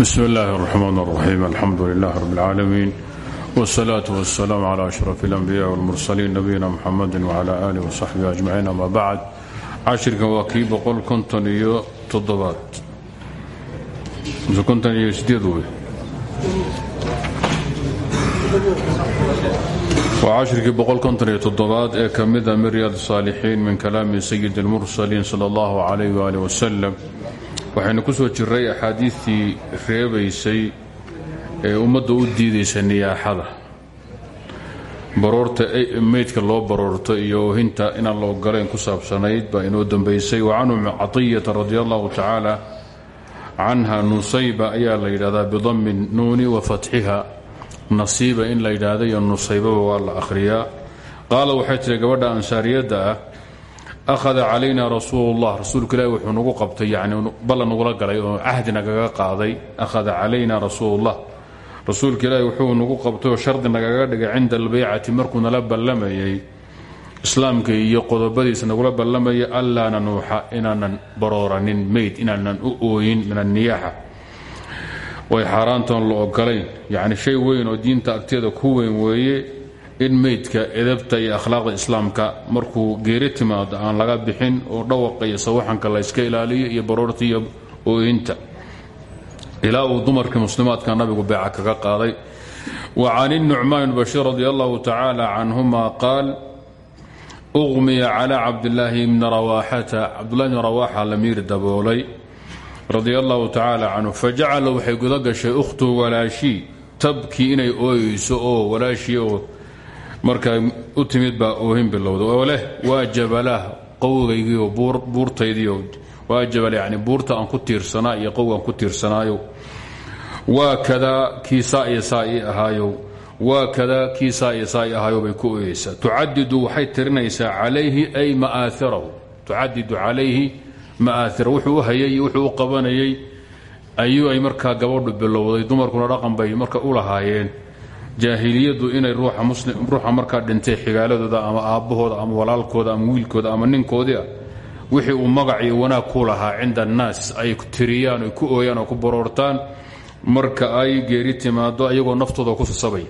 bsm اllahi الرحmn الرaxيim alxamdu لlah rb اlcaalamiin wالsalaaة wالsalaam عlى أشhraf الأnbiyaء wاlmursaliin nabiyina mxamadi wعlى alih وصaxbihi أجmaciin ama bacd cashirkan waa kii boqol konton iyo toddobaad konton iyo sideed wey waa cashirkii boqol konton iyo toddobaad ee ka mida min ryaad الصaalixiin min kalaami sayid اlmursaliin salى اllah عalayh wali wslm waxaynu ku soo jiray axaadiistii reebaysay ee ummadda u diidaysa niyaaxada. Baroorta meydka loo baroorto iyo oohinta inaan la ogolayn ku saabsanayd baa inoo dambaysay. Wa canhu catiyata radi allahu tacaala canha nusayba ayaa la yidhahdaa bidami nuuni wa fatxiha. Nasiiba in la yidhaahda iyo nusaybaba waa la akhriyaa. Qaala waxay tihi gabadha ansaariyadda ah ahada calayna rasuul llah rasuulka ilaahi wuxuu nagu qabtay yani ballan nagula galay oo cahdi nagaga qaaday akhada calayna rasuulullah rasuulka ilaahi wuxuu nagu qabtay oo shardi nagaga dhigay cinda albeycati markuu nala ballamayay islaamka iyo qodobadiisa nagula ballamayay anlaa nanuuxa inaanan barooranin meyd inaanan u ooyin min anniyaaxa way xaaraantoon la ogolayn yacni shay weyn oo diinta agteeda ku weyn weeye in meydka edabta iyo akhlaaqda islaamka markuu geeri timaado aan laga bixin oo dhawaqa iyo sawaxanka la yska ilaaliyo iyo baroorta iyo ooyinta. Ilaa uu dumarkii muslimaadka nabigu beeca kaga qaaday. Wa can inucmaan bashiir radi allahu tacaala canhuma qaal uqmiya calaa cabdilaahi bni rawaaxata cabdullahi bni rawaaxa la miir daboolay radia allahu tacaala canhu fajacala waxay guda gashay ukhtuhu walaashii tabkii inay ooyeyso oo walaashii oo markaa u timid baa oohin bilowda oo leh waa jabalah qowgaygiio buurtaydiio waa jabal yani buurta aan ku tiirsanaa iyo qowgaan ku tiirsanaayo. Waa kadaa kii saa iyo saa ii ahaayow waa kadaa kii saa iyo saa bay ku ooyeysaa tucadidu waxay tirinaysaa calayhi ay maaarahu tucadidu calayhi ma'aahira wuxuu hayay wuxuu qabanayay ayuu ay markaa gabadhu bilowday. Dumarkuna dhaqan bay marka u lahaayeen jaahiliyadu inay ruuxa markaa dhintay xigaaladooda ama aabbahooda ama walaalkooda ama wiilkooda ama ninkoodii ah wixii uu magac iyo wanaag ku lahaa cinda annaas ay tiriyaan oy ku ooyaan oo ku baroortaan marka ay geeri timaado ayagoo naftooda ku sasabay.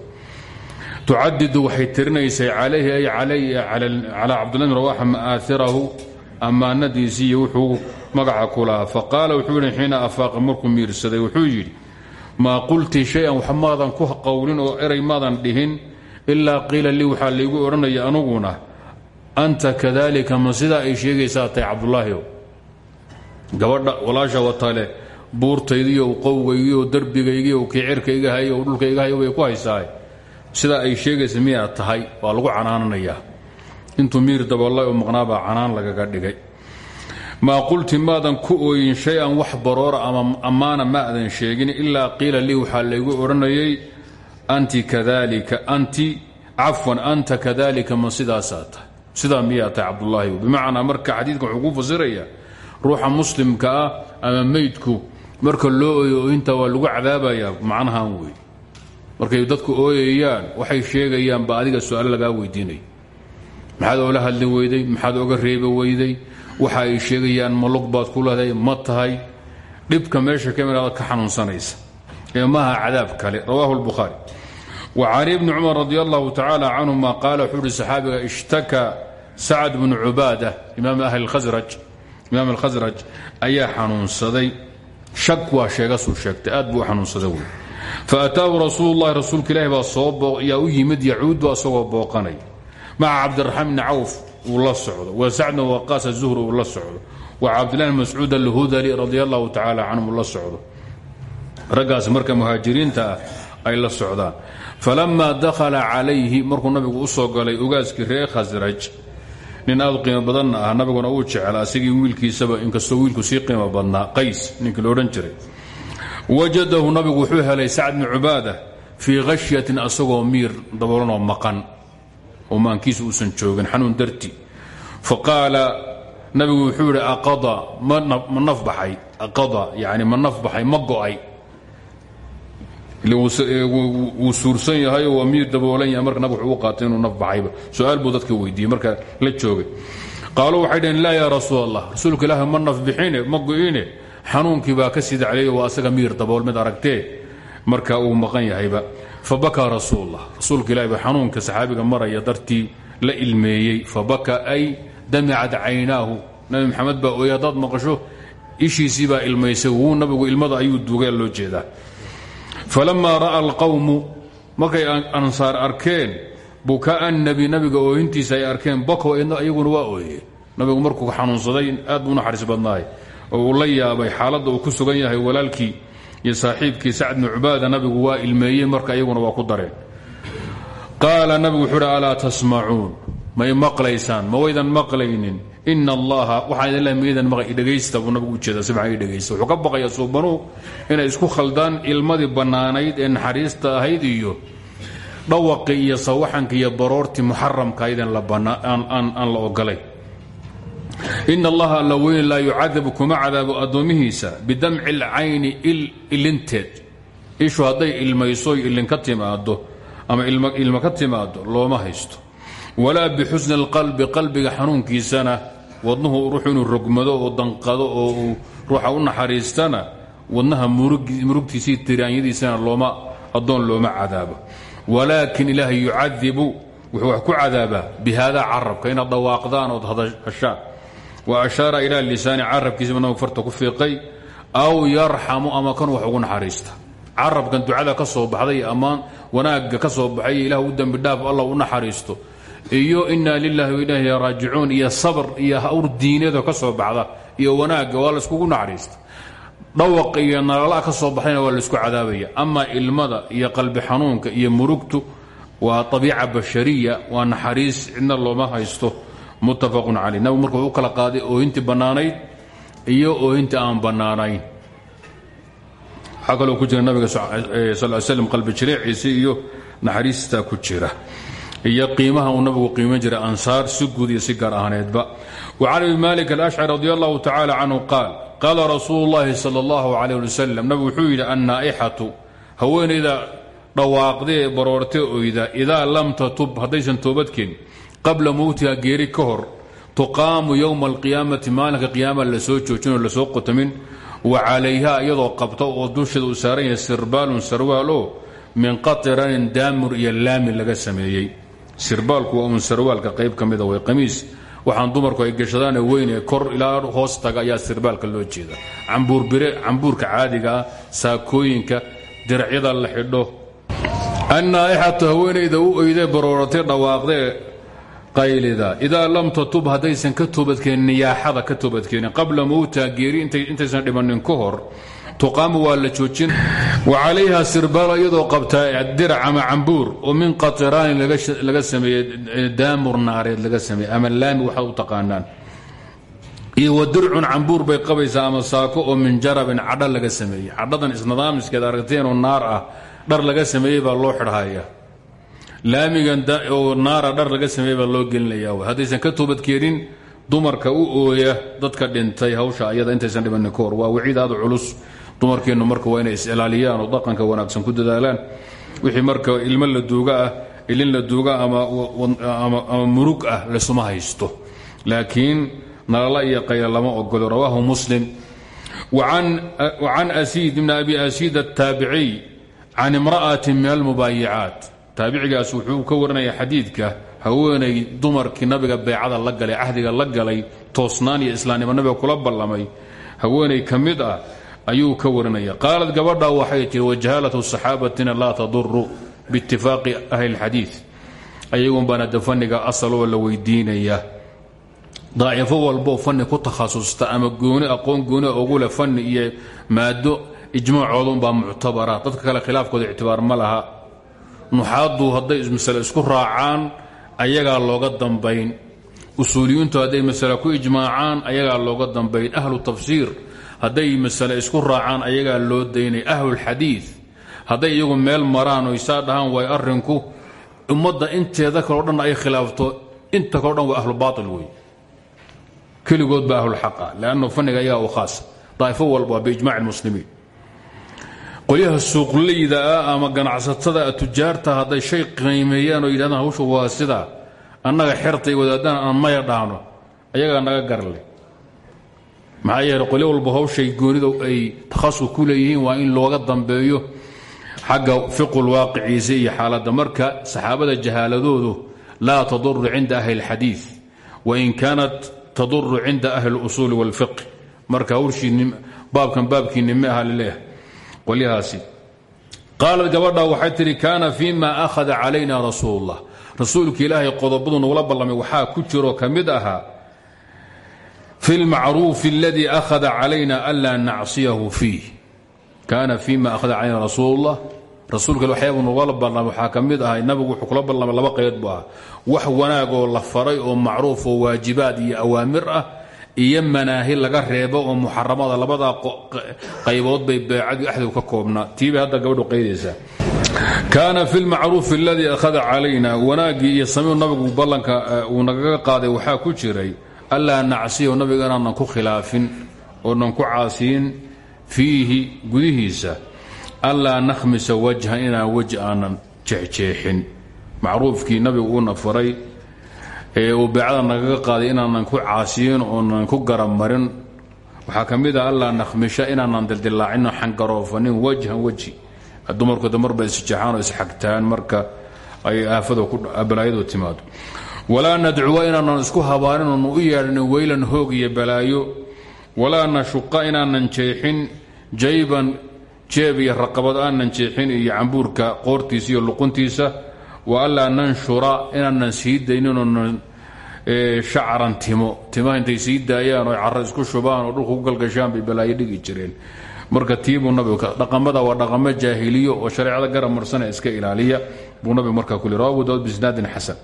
Tucadidu waxay tirinaysay calayhi ay calaa cabdullahi bn rawaxa ma'aahirahu ammaanadiisii iyo wuxuu magaca ku lahaa. Faqaala wuxuu yidhi xiina afaaqa markuu wuxuu yidhi maa qulti shay-an wax ku qowlin oo eray maadan dhihin ilaa qiila lii waxaa laygu odhanaya anuguna anta kadalika ma sidaa ay sheegaysaa tahay cabdulaahio gabadha walaasha watale buurtaydiiyo qowgaygiio darbigaygiio kii cirkayga hay o dhulkayga hay bay ku haysaa sidaa ay sheegaysa miyaa tahay waa lagu canaananayaa intuu miir daboolay oo maqnaabaa canaan lagaga dhigay maa qulti maadan ku ooyin shay-an wax baroora ama ammaana maadan sheegin ilaa qiila lii waxaa laygu odhanayay anti kadalika anti cafwan anta kadalika ma sidaasaa tahay. Sidaa miyaa tahay cabdulaahi marka xadiidka wuxuu fasiraya ruuxa muslimka ah ama meydku marka loo ooyo ooyinta waa lagu cadaabayaa macnahan wey markay dadku ooyayaan waxay sheegayaan ba adiga su'aalo lagaa weydiinaya maxaad oola hadli weyday maxaad oga reebi weyday waxa ay sheegayaan ma baad ku leedahay ma tahay. Dhibka meesha ka mid ka xanuunsanaysa. Ee maaha cadaab kale rawaahu lbukhaari wa cali bni cumar radi allahu tacaala canhuma qaala wuxuu uhi saxaabiga ishtaka sacad bnu cubaada imaam imaam alkhasraj ayaa xanuunsaday. Shak waa sheegasuu sheegtay aad buu xanuunsaday wey faataahu rasuulu llahi rasuulka ilaahi baa soo yaa u yimid yacuudu asagoo booqanay. Maca cabdiraxmaan bni uu la socdo. Wa sacd bn waqaas azuhri uu la socdo. Wa cabdillahi bn mascuud alhudali radi allahu tacaala canhum uu la socdo. Raggaas marka muhaajiriinta ah ay la socdaan. Falamaa dakhala calayhi markuu nabigu u soo galay ogaaskii reer khasraj nin aad u qiimo badanna ah nabiguna uu jecel asigii wiilkiisaba inkastoo wiilku sii qiimo badnaa qays ninkii la odhan jiray. Wajadahu nabigu wuxuu helay sacd bni cubaada fii oo maankiisa uusan joogin xanuun darti. Faqaala nabigu wuxuu yidhi aqada ma naf baxay. Aqada yani ma naf baxay ma go'ay. Wuu suursan yahay waa miir daboolan yahay? Marka nabig wuxuu u qaatay inuu naf baxayba su'aal buu dadka weydiiyey marka la joogay. Qaaluu waxay dhaheen laa yaa rasuul allah rasuulka ilaahi ma naf bixine ma go'ine? Xanuunkii baa ka sii dacleeyo waa asaga miyir dabool mid aragtee? Marka uu maqan yahayba fabakaa rasuullah rasuulka ilahi ba xanuunka saxaabiga maraya dartii la ilmeeyey. Fabaka ay damicad caynaahu. Nabi maxamed baa ooyey haddaad maqasho ishiisii baa ilmaysay wuu nabigu ilmada ayuu duugay loo jeedaa. Falamaa ra'a alqawmu markay ansaar arkeen bukaa nabi nabiga oohintiisa ay arkeen bako iyaguna waa ooye nabigu markuu xanuunsaday aad buu naxariis badnaay oo uu la yaabay xaaladda uu ku sugan yahay iyo saaxiibkii sacd bnu cubaada nabigu waa ilmeeyey marka iyaguna waa ku dareen. Qaala nabigu wuxuu uhi alaa may maqlaysaan? Ma maqlaynin? Ina allaha waxaan idin lehay maydan maqay dhegaysta buu nabigu ujeeda si fiican dhegaysta? Wuxuu ka baqayaa suubanuhu inay isku khaldaan ilmadii bannaanayd ee naxariista ahayd iyo dhawaqii iyo sawaxanka iyo baroortii muxaramka aydan aan la ogolay ina allaha alla weyn laa yucadabu kuma cadaabo addoomihiisa bidamci اlcayni ilinteed ishu hadday ilmaysoy ilinka timaado ama ilmo ka timaado looma haysto walaa bixusni اlqalbi qalbiga xanuunkiisana wadnuhu ruuxu inuu rogmado oo danqado oo uu ruuxa u naxariistana wadnaha murugtiisii tiraanyadiisana looma addoon looma cadaabo walaakin ilaahay yucadibu wuxuu wax ku cadaabaa bihaadaa carabka inaad dhawaaqdaan ood hadashaan wa ashaara ilaa lisaani carabkiisaba nabigu farta ku fiiqay aw yarxamu ama kan wax ugu naxariista. Carabkan ducada ka soo baxday ammaan wanaagga ka soo baxay ilah u dembi dhaaf allah u naxariisto. Iyo inaa iyo sabr iyo hawr diineedoo ka iyo wanaagga waa layskugu naxariista. Dhawaq nalala ka soo baxayna cadaabaya. Ama ilmada iyo qalbi xanuunka iyo murugtu waa abiica bashariya waa naxariis cidna looma haysto muttafaqun caley nabigu marka u kala qaaday oohintii bannaanayd iyo oohintii aan bannaanayn. Waxaa ku jira nabiga sal slm qalbi jireeciisa iyo naxariista ku jira. Iyo qiimaha uu nabigu qiiman jiray ansaar si guud iyo si gaar ahaaneedba. Wa can malik alashcari radi allahu tacaala canhu qaal qaala rasuulu llahi sal allahu calayh ali wasalam nabigu wuxuu yidhi annaaixatu haweenayda dhawaaqdee baroortee oyda lam tatub haddaysan toobadkeen qabla mowtiha geeri ka hor tuqaamu yowma alqiyaamati maalinka qiyaama la soo joojinoo la soo qotamin wa calayha iyadoo qabta oo dusheeda uu saaran yahay sirbaalun sarwaal oo min qatiranin daamur iyo laami laga sameeyey. Sirbaalku waa uun qayb ka mida way qamiis waxaan dumarku ay gashadaane weyn ee kor ilaa hoos taga ayaa sirbaalka loo jeeda. Cambuurbire cambuurka caadiga ah saakooyinka diracyada la xidho. Annaa'ixatu haweenayda u oyday barooratay dhawaaqdee qaylida. Idaa lam tatub haddaysan ka toobadkeenin niyaaxada ka toobadkeenin qabla mowtiha geeri intaysan dhimannin ka hor tuqaamu waa la joojin. Wa calayha sirbaalo iyadoo qabtaa dirac ama cambuur. Oo min qatiraanin laga sameeye daamur naareed laga sameeye ama laami waxaad u taqaanaan. Iyo wa bay qabaysaa ama saako oo min jarabin cadha laga sameeyey. Cadhadan isnidaamiskeed aragteenoo naar ah dhar laga sameeyey baa loo xidhhaya laamigan oo naara dhar laga sameeyey baa loo gelinaya. Haddaysan ka toobadkeenin dumarka u ooya dadka dhintay hawsha ayada intaysan dhibannin ka waa waciid culus. Dumarkeennu marka waa inay is-ilaaliyaan oo dhaqanka wanaagsan ku dadaalaan. Wixii marka ilmo la duuga ah ilin la duuga ama murug ah laysuma haysto. Laakiin nalala iyo qayla lama ogolo rawaahu muslim. Wacan asiid ibn abi asiid aلtaabiciy can imra'ati min almubaayicaat taabicigaas wuxuu ka warinaya xadiidka haweenay dumarkii nabiga beecada la galay cahdiga la galay toosnaan iyo islaamnimo nabiga kula ballamay haweenay ka ah ayuu ka warinaya qaalad gabadha waxay tiri wajahaalatu saxaabatina laa taduru biitifaaqi ahli اlxadiid ayagun baana dafaniga asaloo la weydiinaya. Daa'ifo walboo fanni ku takhasusta ama gooni aqoon gooni ugu leh fanni iyo maado ijmaacoodunbaa muctabara. Dadka kale khilaafkooda ictibaar ma laha nuxaaddu hadday masale isku raacaan ayagaa looga dambayn. Usuuliyiintu hadday masale ku ijmaacaan ayagaa looga dambayn. Ahlu tafsiir hadday masale isku raacaan ayagaa loo daynay. Ahlulxadiid hadday iyagu meel maraan oy saa dhahaan waay arrinku ummadda inteeda kaleo dhan ay khilaafto inta kaleo dhan waa ahlu baail wey keligood ba ahlulxaqa leannu fanniga ayagaa u khaasa daa'ifo walba waa biijmaci lmuslimiin qolyaha suuqleyda ah ama ganacsatada tujaarta hadday shay qiimeeyaan oo yidhahdaan hawshu waa sidaa annaga xertay wadaadaan aan maya dhaano ayagaa naga garle maxaa yeele qolyo walba hawshay goonida ay takhasus ku leeyihiin waa in looga dambeeyo xagga fiqul waaqiciisa iyo xaaladda marka saxaabada jahaaladoodu laa taduru cinda ahli اlxadiid wain kaanat taduru cinda ahli اlusuuli wاlfiq marka hawshii baabkan baabkiinni ma aha lileeyahay qolyahaasi. Qaalad gabadha waxay tihi kaana fima ahada calayna rasuulullah. Rasuulka ilaahay qodobadu nagula ballamay waxaa ku jiro ka mid ahaa fi اlmacruufi اladii ahada calayna anlaa nacsiyahu fiih. Kaana fima ahada calayna rasuulullah. Rasuulka waxyaabu nagula ballamay waxaa ka mid nabigu wuxuu kula ballamay laba qayd buu ah wax wanaagoo la faray oo macruuf oo waajibaad iyo awaamir ah iyo manaahi laga reebo oo muxaramada labadaa qaybood bay beecadu axdigu ka koobnaa tiibay hadda gabadhu qaydaysaa. Kaana fi lmacruufi aladii akhada calayna wanaaggii iyo samiu nabigu ballanka uu nagaga qaaday waxaa ku jiray allaa nacsiyahu nabiga inaanan ku khilaafin oonan ku caasiyin fiihi gudihiisa. Allaa nakhmisa wajhan inaan weji aanan jeexjeexin. Macruufkii nabigu uuna faray ee uu beecada nagaga qaaday inaanan ku caasiyin oonan ku garabmarin. Waxaa ka mid ah allaa nakhmisha inaanan dildilaacino xangaroofanin wajhan weji. Dumarku damarba isjeexaan oo isxagtaan marka ay aafadabalaayadu timaado. Walaa nadcuwa inaanan isku habaanin oonu u yeedhanin weylan hoog iyo balaayo. Walaa nashuqa inaanan jeexin jayban jeeb iyo raqabad aanan iyo cambuurka qoortiisa iyo luquntiisa. Wa allaa nanshura inaanan sii daynin shacran timo timaha intay sii daayaan oo caro isku shubaan oo dhulka ku galgashaan bay balaayo dhigi jireen marka tiibuu nabigu dhaqamada waa dhaqamo jaahiliyo oo shareecada garab marsana iska ilaaliya buu nabigu markaa ku li rawa abu daud bisnaadin xasan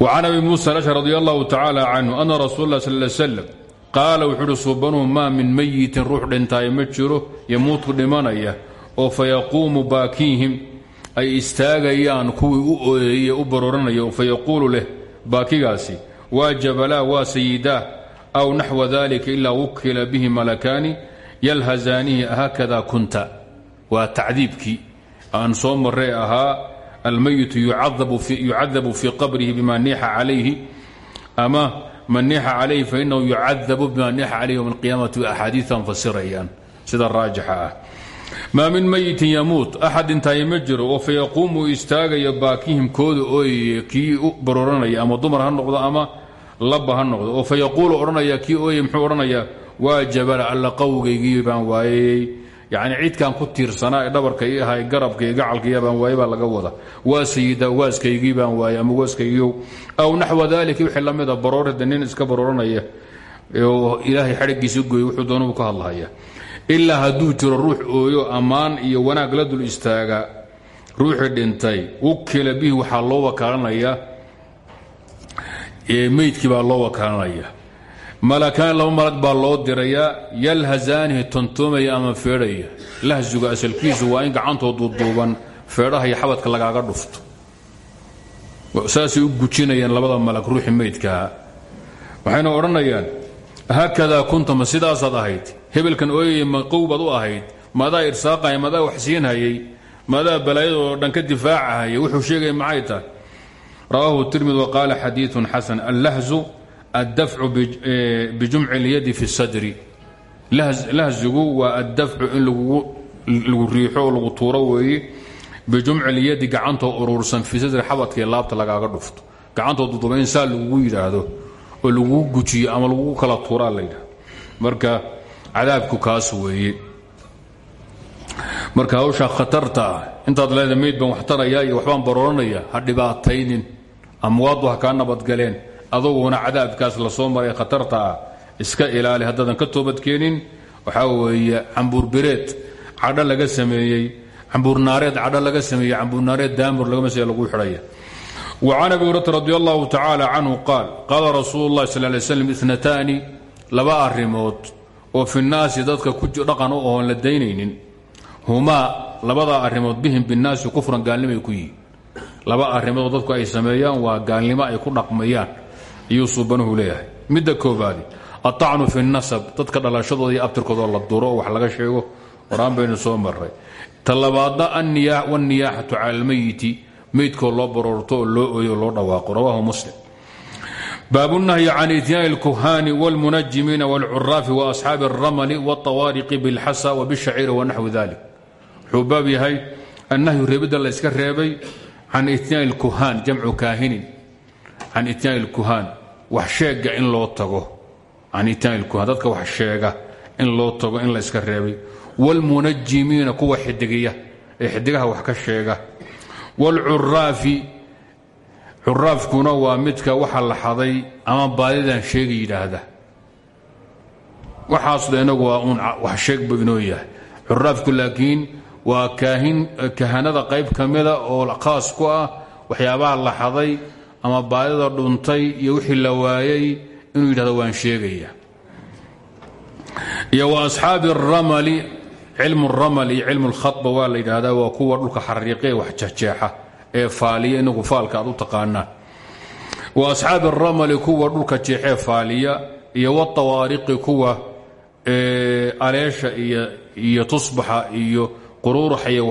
وcan abi muسى الأشhر رضي الله تaعالى عنه أna rasuul اlah sl sلم qaala wuxuu uhi suubanuhu maa min mayitin ruux dhintaaye ma jiro yamuutu dhimanaya oo fayaquumu baakiihim ay istaagayaan kuwii u ooyeeye u barooranaya fayaquulu leh baakigaasi waa jabalaa waa sayidaah aw naxwa dalika ilaa wukila bihi malakaani yalhazaanihi haakada kunta. Waa tacdiibkii aan soo maree ahaa almayitu yucadabu fii qabrihi bima niixa calayhi ama man niixa calayhi fainahu yucadabu bima niixa calayhi yowma alqiyaamati axaadiian fasirayaan. Sida raajixa ah maa min mayitin yamuut axad intaaye ma jiro oo fayaquumu istaagayo baakihim kooda ooyaya kii u barooranaya ama dumar ha noqdo ama labba ha noqdo oo fayaquulu odhanaya kii ooyay muxuu odhanayaa waa jabala alla qawgaygii baan waayey yacni cidkaan ku tiirsanaa ee dhabarka ii ahaa garabka iyo gacalkaiya baan waaye baa laga wada waa sayida waaskaygii baan waayey ama waaskaygiiow aw naxwa dalika wixii la mida baroorada nin iska barooranaya oo ilaahay ilaa hadduu jiro ruux ooyo ammaan iyo wanaag la dul istaaga ruuxii dhintay. Wukila bihi waxaa loo wakaalanaya meydkii baa loo wakaalanaya malakaan laba malag baa loo dirayaa yalhazaanihi tontoomaya ama feedhaya. Lahzigu asalkiisu waa in gacantoo duuduuban feedhaha iyo xabadka lagaaga dhufto. Saasay u gujinayaan labada malag ruuxii meydkaa waxayna odhanayaan haakadaa kunta ma sidaasaad ahayd hebelkan ooyaya ma qow baad u ahayd maadaa irsaaqaya maadaa wax siinhayay maadaa balaayada oo dhan ka difaacahaya wuxuu sheegaya maxay tahay rawaahu tirmid waqaala xadiiun xasan allahzu addafcu bijumci اlyadi fi اsadri lahzigu waa addafcu in lagu riixo oo lagu tuuro weeye bijumci اlyadi gacantoo urursan fii sadri xabadkaiyo laabta lagaaga dhufto gacantoo duduba in saa lagugu yidhaahdo oo lagugu gujiyo ama lagugu kala tuuraa la yidhahdo marka cadaabku kaas weeye marka hawshaa khatarta ah intaad leeda baan wax iyo waxbaan barooranaya ha dhibaataynin. Amwaaddu ha kaa nabadgaleen aduguna cadaabkaas la soo maray khatarta ah. Iska ilaali haddaadan ka toobadkeenin waxaa weeye cambuurbireed cadho laga sameeyey. Cambuurnaareed cadho laga sameeyey cambuurnaareed daamur laga masaya lagu xidhaya. وcan abi hurata radi allahu tacaala canhu qaal qaala rasuulu اllahi sal lay slam laba arrimood oo fi naasi dadka dhaqan u oon la daynaynin. Humaa labada arimood bihim binaasi kufran gaalnimoay ku yihiin. Laba arimood dadku ay sameeyaan waa gaalnimo ay ku dhaqmayaan ayuu suubanuhu leeyahay. Midda koobaadi aacnu fi nasab dadka dhalashadooda iyo abtirkoodoo la duro oo wax laga sheego qoraan baynu soo maray talabaadna anniyaaxatu cala almayiti meydkoo loo baroorto oo loo ooyo oo loo dhawaaqo rawaahu muslim baabu nahyi can ityaani اlkuhaani wاlmunajimiina wاlcuraafi waasxaabi اlramli wاطawaariqi biاlxasa wbالshaciiri wanaxwi dalik wuxuu baab yahay annahyu reebidda la yska reebay can ityaani اlkuhaan jamcu kaahinin can ityaani اlkuhaan wax sheega in loo tago can ityaani اlkuhaan dadka wax sheega in loo tago in la yska reebay wاlmunajimiina kuwa xidigiya ee xidigaha wax ka sheega wاlcuraafi curaafkuna waa midka waxa la xaday ama baadidan sheega yidhaahda waxaasda inagu waa uun wax sheeg buu inoo yahay curaafku laakiin waa kaahin kahanada qayb ka mida oo khaas ku ah waxyaabaha la xaday ama baadida dhuntay iyo wixii la waayey inuu yidhahdo waan sheegaya iyo wa asxaabi اramali cilmu اramal iyo cilmu اlkhaطba waa la yidhaahdaa waa kuwa dhulka xariiqee wax jeexjeexa ee faaliya inagu faalka aad u taqaanaan wa asxaabi aramali kuwa dhulka jeexee faaliya iyo watawaariqi kuwa aleesha iyo tusbaxa iyo quruuraxaye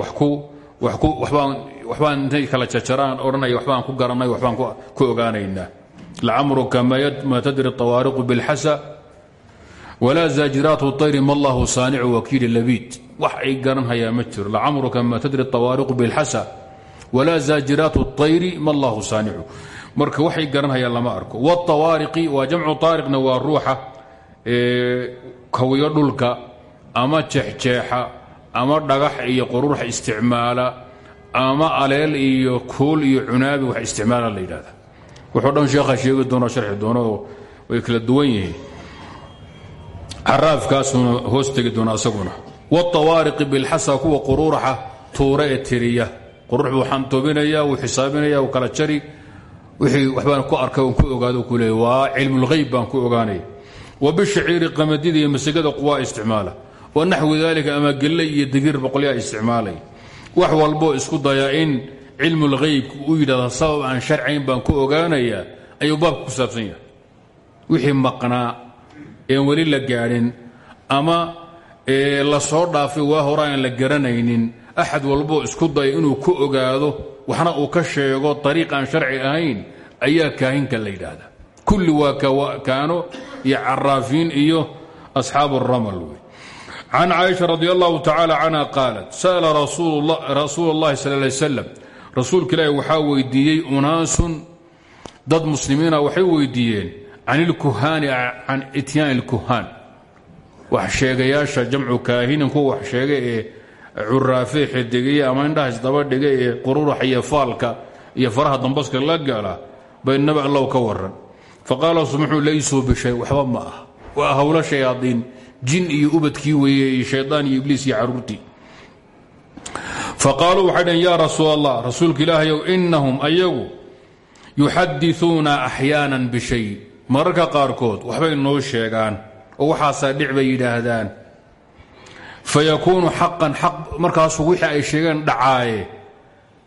waxbaan intay kala jajaraan odhanaya waxbaan ku garanay waxbaan ku ogaanaynaa. Lacamruka maa tadri awaariqu bilxasa walaa zaajiraatu ayri ma allahu saanicu wakiili labiid wax ay garanhayaan ma jiro. Lacamruka maa tadri awaariqu bilxasa wlaa zaajiraatu طayri ma allahu saanicu marka waxay garanhayaan lama arko wاطawaariqi waa jamcu طaariqna waa ruuxa kawiyo dhulka ama jeexjeexa ama dhagax iyo quruurx isticmaala ama aleel iyo kuul iyo cunaabi wax isticmaala la yidhahda wuxuu dhan sheekha sheegi doono sharxi doono way kala duwan yihiin caraafkaasuna hoos tegi doona asaguna wاطawaariqi bilxasa kuwa quruuraxa tuure ee tiriya quruux buu xantoobinaya wuu xisaabinaya wuu kala jari. Wixii waxbaan ku arkay ku ogaado ku leey waa cilmulghayb baan ku ogaanaya wabishaciiri qamadida iyo masagada quwaa isticmaala. Wa naxwi dalika ama gelley iyo boqolyaa isticmaalay. Wax walboo isku daya in cilmulghaybka u yidhahda sabab aan sharcayn baan ku ogaanayaa ayuu baabka ku saabsan yahay. Wixii maqnaa een weli la gaadhin ama la soo dhaafay waa hore aan la garanaynin axad walboo isku daya inuu ku ogaado waxna uu ka sheego ariiq aan sharci ahayn ayaa kaahinka la yidhaahda kulli waa kaano iyo caraafiin iyo asxaabu ramal wey. Can caaisha radi allahu tacaala canha qaalat sa'la rasuul اllahi sal lay slam rasuulka ilaahi waxaa weydiiyey unaasun. Dad muslimiina waxay weydiiyeen can ilkuhaani can ityaan ilkuhaan wax sheegayaasha jamcu kaahinin kuwa wax sheega ee curaafee xidigiya ama indhahaas daba dhiga ee qururaxa iyo faalka iyo faraha dambaska la gala bay nabi allow ka waran faqaala muxuu laysuu bishay waxba ma ah waa howlo jin iyo ubadkii weeye shaydaan iyo ibliis iyo caruurtii. Faqaaluu waxay dhaheen yaa rasuul allah rasuulka ilaahayow inahum ayagu yuxadiuuna axyaanan bishay mararka qaarkood waxbay noo sheegaan oo waxaasaa dhic bay yidhaahdaan fayakuunu xaqan xaq markaasuu wixii ay sheegeen dhacaaye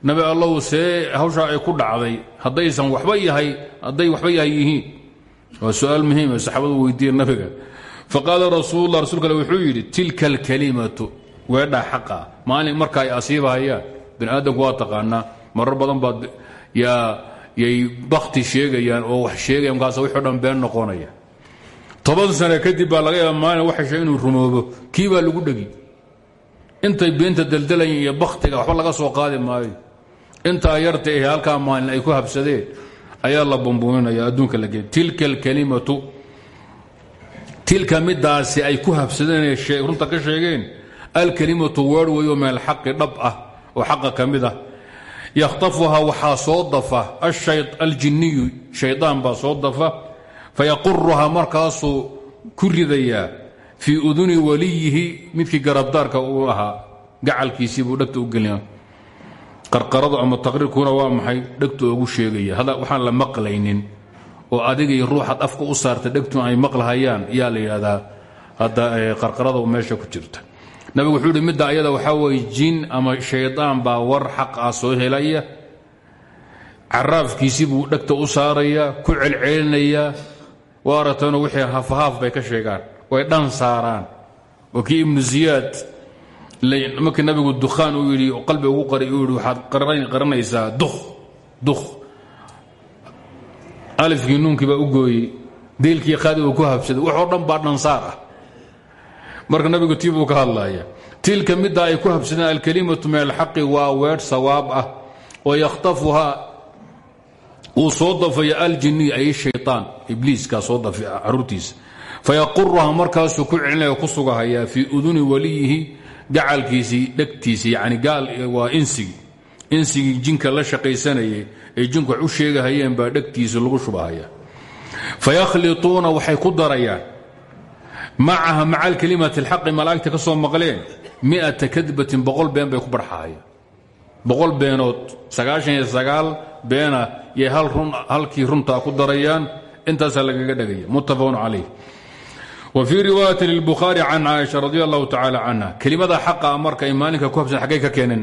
nabi allow see hawshaa ay ku dhacday haddaysan waxba yahay hadday waxba yahay yihiin waa su'aal muhiima saxaabadu nabiga faqaala rasuulula rasulka ale wuxuu yidhi tilka alkalimatu weedhaa xaqa maalin marka ay asiibahayaan bini aadamku waa taqaanaa marar badan baad yay bakti sheegayaan oo wax sheegaya markaas wixii o dhan toban sane kadib baa laga yaaba maalin waxay sheeg inuu rumoobo kii lagu dhegi intay beenta daldalayin iyo baktiga waxba laga soo qaadi maayo. Intaa yarta ahe halkaa maalin ay ku habsadeen ayaa la bambuuninaya adduunka la gey tilka alkalimatu tilka midaasi ay ku habsadeen runta ka sheegeen alkalimatu weer weyo min alxaqi dhab ah oo xaqa ka mid ah. Yakhtafuhaa waxaa soo dafa aljinniyu shaydaan baa soo dafa fayaquruhaa markaasuu ku ridayaa fii uduni waliyihi midkii garabdaarka uu ahaa gacalkiisii buu dhegta u gelina qarqaradu ama taqriirkuna waa maxay dhegtu ugu sheegaya waxaan la maqlaynin oo adigay ruuxaad afka u saarta dhegtu ay maqlahayaan yaa la yidhahdaa hadda meesha ku jirta nabigu wuxuu yidhi midda ayada waxaa jin ama shaydaan baa war xaq ah helaya caraafkiisii buu dhegta u saarayaa ku celcelinayaa waa aragtano wixii hafahaaf bay ka sheegaan. Way dhan saaraan. Oo kii ibnu ziyaad markii nabigu dukhaan uu yidhi qalbi ugu qari uu yidhi waxaad qaranaysaa. Duk duk alifkii nuunkii baa u gooyey. Deylkii qaadi uu ku habsaday waxoo dhan baa dhansaar ah. Marka nabigu tii ka hadlaya tilka midda ay ku habsadeen alkalimatu min alxaqi waa weedh sawaab ah oo yakhtafuhaa uu soo dafaya aljiniy ay shayطaan ibliiskaa soo dafa caruurtiisa. Fayaquruhaa markaasuu ku celinaya ku sugahayaa fii uduni waliyihi gacalkiisii dhegtiisii yani waa insigii insigii jinka la shaqaysanayay ay jinku u sheegahayeen baa dhegtiisa lagu shubahaya. Fayakhlituuna waxay ku darayaan. Macaha maca alkalimati اlxaqi malaa'igta ka soo maqleen miata kadbatin bay ku barxahayaan boqol beenood sagaashan iyo beena yay halkii runtaa ku darayaan intaasaa lagaga dhegaya muttafaqun calayh. Wa fii riwaayati lilbukhaari can caaisha radi allahu tacaala canha kelimada xaqa marka ay maalinka ku habsan xaggay ka keeneen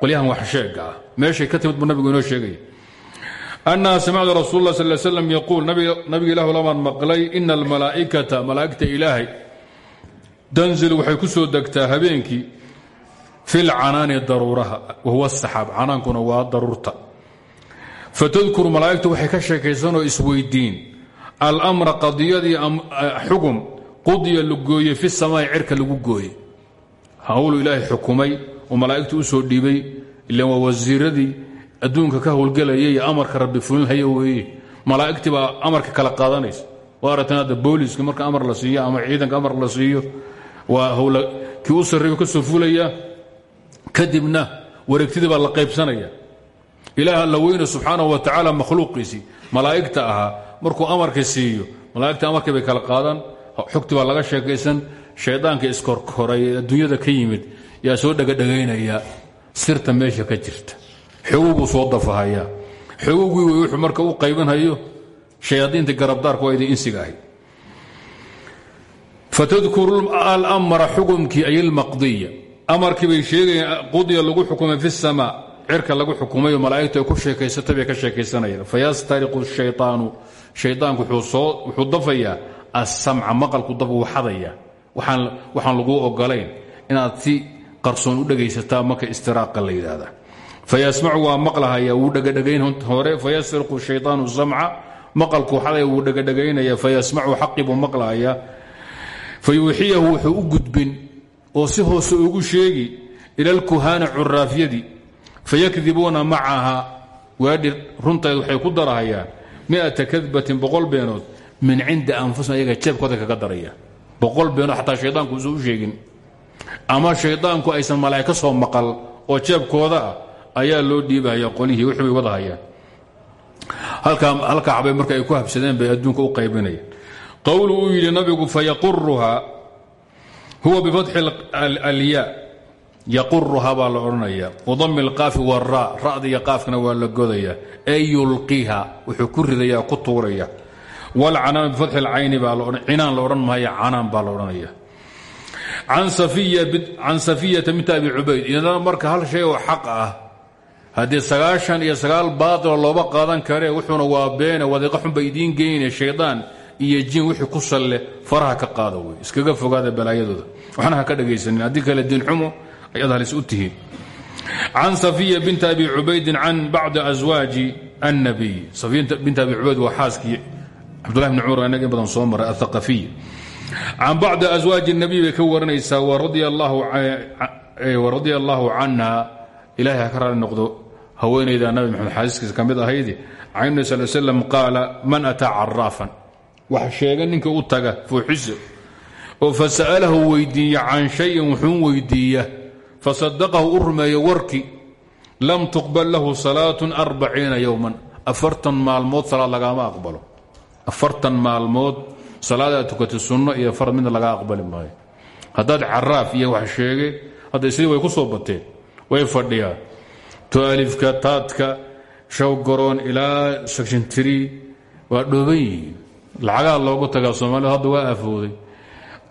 qolyahan wax sheega ah. Meeshay ka timid buu nabigu inoo sheegaya annaha samictu rasuul lah sal slam yaquul nabiga ilah lamaan maqlay ina almalaa'ikata malaa'igta ilaahay tanzilu waxay ku soo degtaa habeenkii fi lcanaani daruuraha wahuwa asaxaab canaankuna waa daruurta fatadkuru malaa'igtu waxay ka sheekaysanoo isweydiin. Almra qadiyadii xugum qudiya la gooye fi samaai cirka lagu gooye hawlu ilaahay xukumay oo malaa'igtu u soo dhiibay ilan waa wasiiradii adduunka ka howlgelayay amarka rabbi fulinhaya weeye. Malaa'igtii baa amarka kala qaadanaysa. Waa aragteen hadda booliiska marka amar la siiyo ama ciidanka amar la siiyo waa howla kii u sarreeyo ilaah alla weyne subxaanahu wa tacaala makhluuqiisii malaa'igta ahaa markuu amarka siiyo malaa'igta amarkii bay kala qaadan xogti baa laga sheekaysan shaydaanka iskorkoray ee adduunyada ka yimid yaa soo dhegadhegaynaya sirta meesha ka jirta xogowbuu soo dafahaya xogowgii wey marka u qaybinhayo shayaadiinta garabdaarka waa idin insiga ahayd. Fatadkuru almra xukumkii ay almaqdiya amarkii bay sheegayaan qudiya lagu xukumay fi samaa cirka lagu xukumayo malaa'igtu ku sheekaysatay bay ka sheekaysanayaan. Fayastariqu shayaanu shaydaanku wuxuu dafayaa assamca maqalku dab uu xadaya. Waxaan laguu ogolayn inaad si qarsoon u dhegaysataa marka istiraaqa la yidhaahda. Fayasmacu waa maqlahaya wuu dhegadhegayn hore. Fayasriqu shayaanu samca maqalku xadaya wuu dhegadhegaynaya fayasmacu xaqi buu maqlahaya fayuuxiyahu wuxuu u gudbin. Oo si hoose ugu sheegi ila alkuhaana curaafyadii fayakdibuuna macaha. Waadhi runteed waxay ku darahayaan miata kadbatin boqol beenood min cindi anfusihim ayaga jeebkooda kaga daraya. Boqol beenood xataa shaydaanku uusan u sheegin. Ama shaydaanku aysan malaa'ig soo maqal oo jeebkooda ah ayaa loo dhiibahaya qolihii wixii bay wadahayaan. Halkaa xabay ku habsadeen bay adduunka u qaybinayaan. Qowlu uu yidhi nabigu fayaquruhaa huwa bifatxi alyaa yaquruhaa baa la odhanaya wadami alqaafi wara ra'da iyo qaafkana waa la godaya. Ay yulqiha wuxuu ku ridaya ku tuuraya. Walcanaan bifatxi alcayni baa cinaan la odhan maayo canaan baa la odhanaya. Can safiyata binta abi cubayd iyadana marka hal shay oo xaq ah haddii sagaashan iyo sagaal baatilo looba qaadan karee wuxuuna waa beene wadiiqa xunba idiin geyne shaydaan iyo jin wixii ku salle faraha ka qaada wey. Iskaga fogaada balaayadooda. Waxna ha ka dhagaysanin haddii kale diinxumo can safiya binta abi cubaydin can bacdi aswaaji annabiy. Binta abi cubayd waa xaaskii cabdullahi bni cumar inaga in badan soo maray athaqafiy can bacdi aswaaji الnabiy bay ka waranaysaa waradia allaahu canha ilahay ha ka raali haweenayda nabi maxamed xaasiiskiisa ka ahaydi can nabi sal man ataa caraafan sheega ninka u taga fuuxise oo fasa'alahu weydiiya can shayin wuxuu weydiiya fasadaqahu u rumeeyo warki lam tuqbal lahu salaatun arbaciina yowman afartan maalmood salaad lagaama aqbalo. Afartan maalmood salaadaad tukatay sunno iyo farad midna laga aqbali maayo. Haddaad caraaf iyo wax sheege hadda way ku soo bateen way fadhiyaan. Tualifka taadka shawgaroon ilaa shakshintiri waa dhooban yihiin loogu tagaa soomaalida hadda waa afooday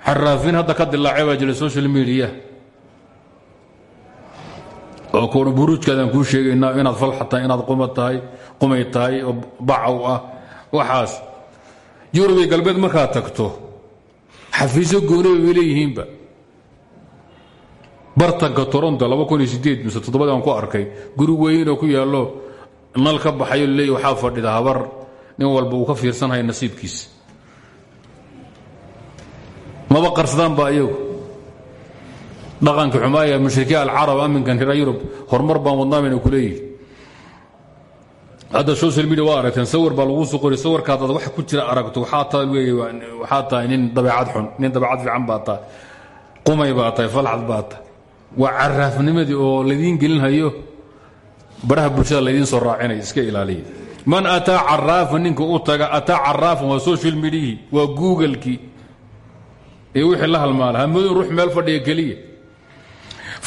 xaraafin hadda ka dilaacay social media oo kuwan buruujkaadaan kuu sheegaynaa inaad falxa inaad quma tahay bacaw ah. Waxaas yurub iyo galbeed markaad tagto xafiisyo gooniba bay leeyihiinba. Bartanka toronto mise toddobadii ku arkay guri weynoo ku yaallo nal ka baxayo leey waxaa fadhida habar. Nin walba uu ka fiirsanhaya nasiibkiisa maba qarsadaan ba iyagu dhaqanka xumaaya mushrikiin alcarab aminkan reer yurub horumar baan wadnaa bayna ku leeyihiin hadda social media waa aragteen sawir baa lagu soo qori sawirkaad ad wax ku jira aragto waxaa tahay nin dabeecad xun nin dabeecad fiican baa tahay qumay baa tahay falxad baa tahay waa caraafnimadii oo laydiin gelinhayo baraha bulshada laydiin soo raacinaya iska ilaaliya. Man ataa caraafan ninka u taga ataa caraafan waa social mediahi waa googlekii. Ee wixii la halmaala hamoodin ruux meel fadhiya keliya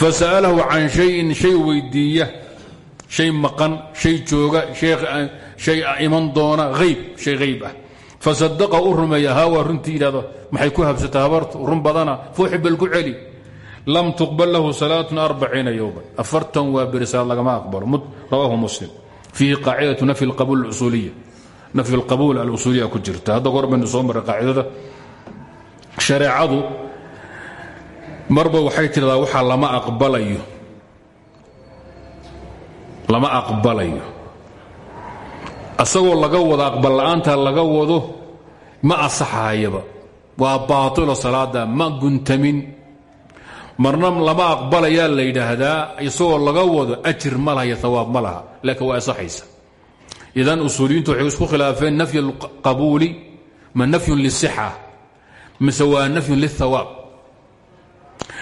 fasa'alahu can shayin shay weydiiya shay maqan shay jooga shay iman doona ayb shay hayb ah fasadaqa u rumeeya haa waa runtii yidhahdo maxay ku habsata habartu run badana fooxi bal ku celi lam tuqbal lahu salaatun arbaciina yowman afartan waa berisaad lagama aqbalo rawaahu muslim fiihi qaacidatu nafyi alqabuul alusuuliya ku jirta hadda goor baynu soo marray qaacidada shareecadu marba waxay tidhahdaa waxaa lama aqbalayo. Lama aqbalayo. Asagoo laga wado aqbal la'aanta laga wado ma asaxahayaba waa baatilo salaada ma guntamin. Marna lama aqbalayaa la yidhaahdaa isagoo laga wado ajir ma laha iyo hawaab ma laha. Laakiin waa asaxaysa. Idan usuuliyiintu waxay isku khilaafeen nafy alqabuuli ma nafyun lisixa mise waa nafyun lihawaab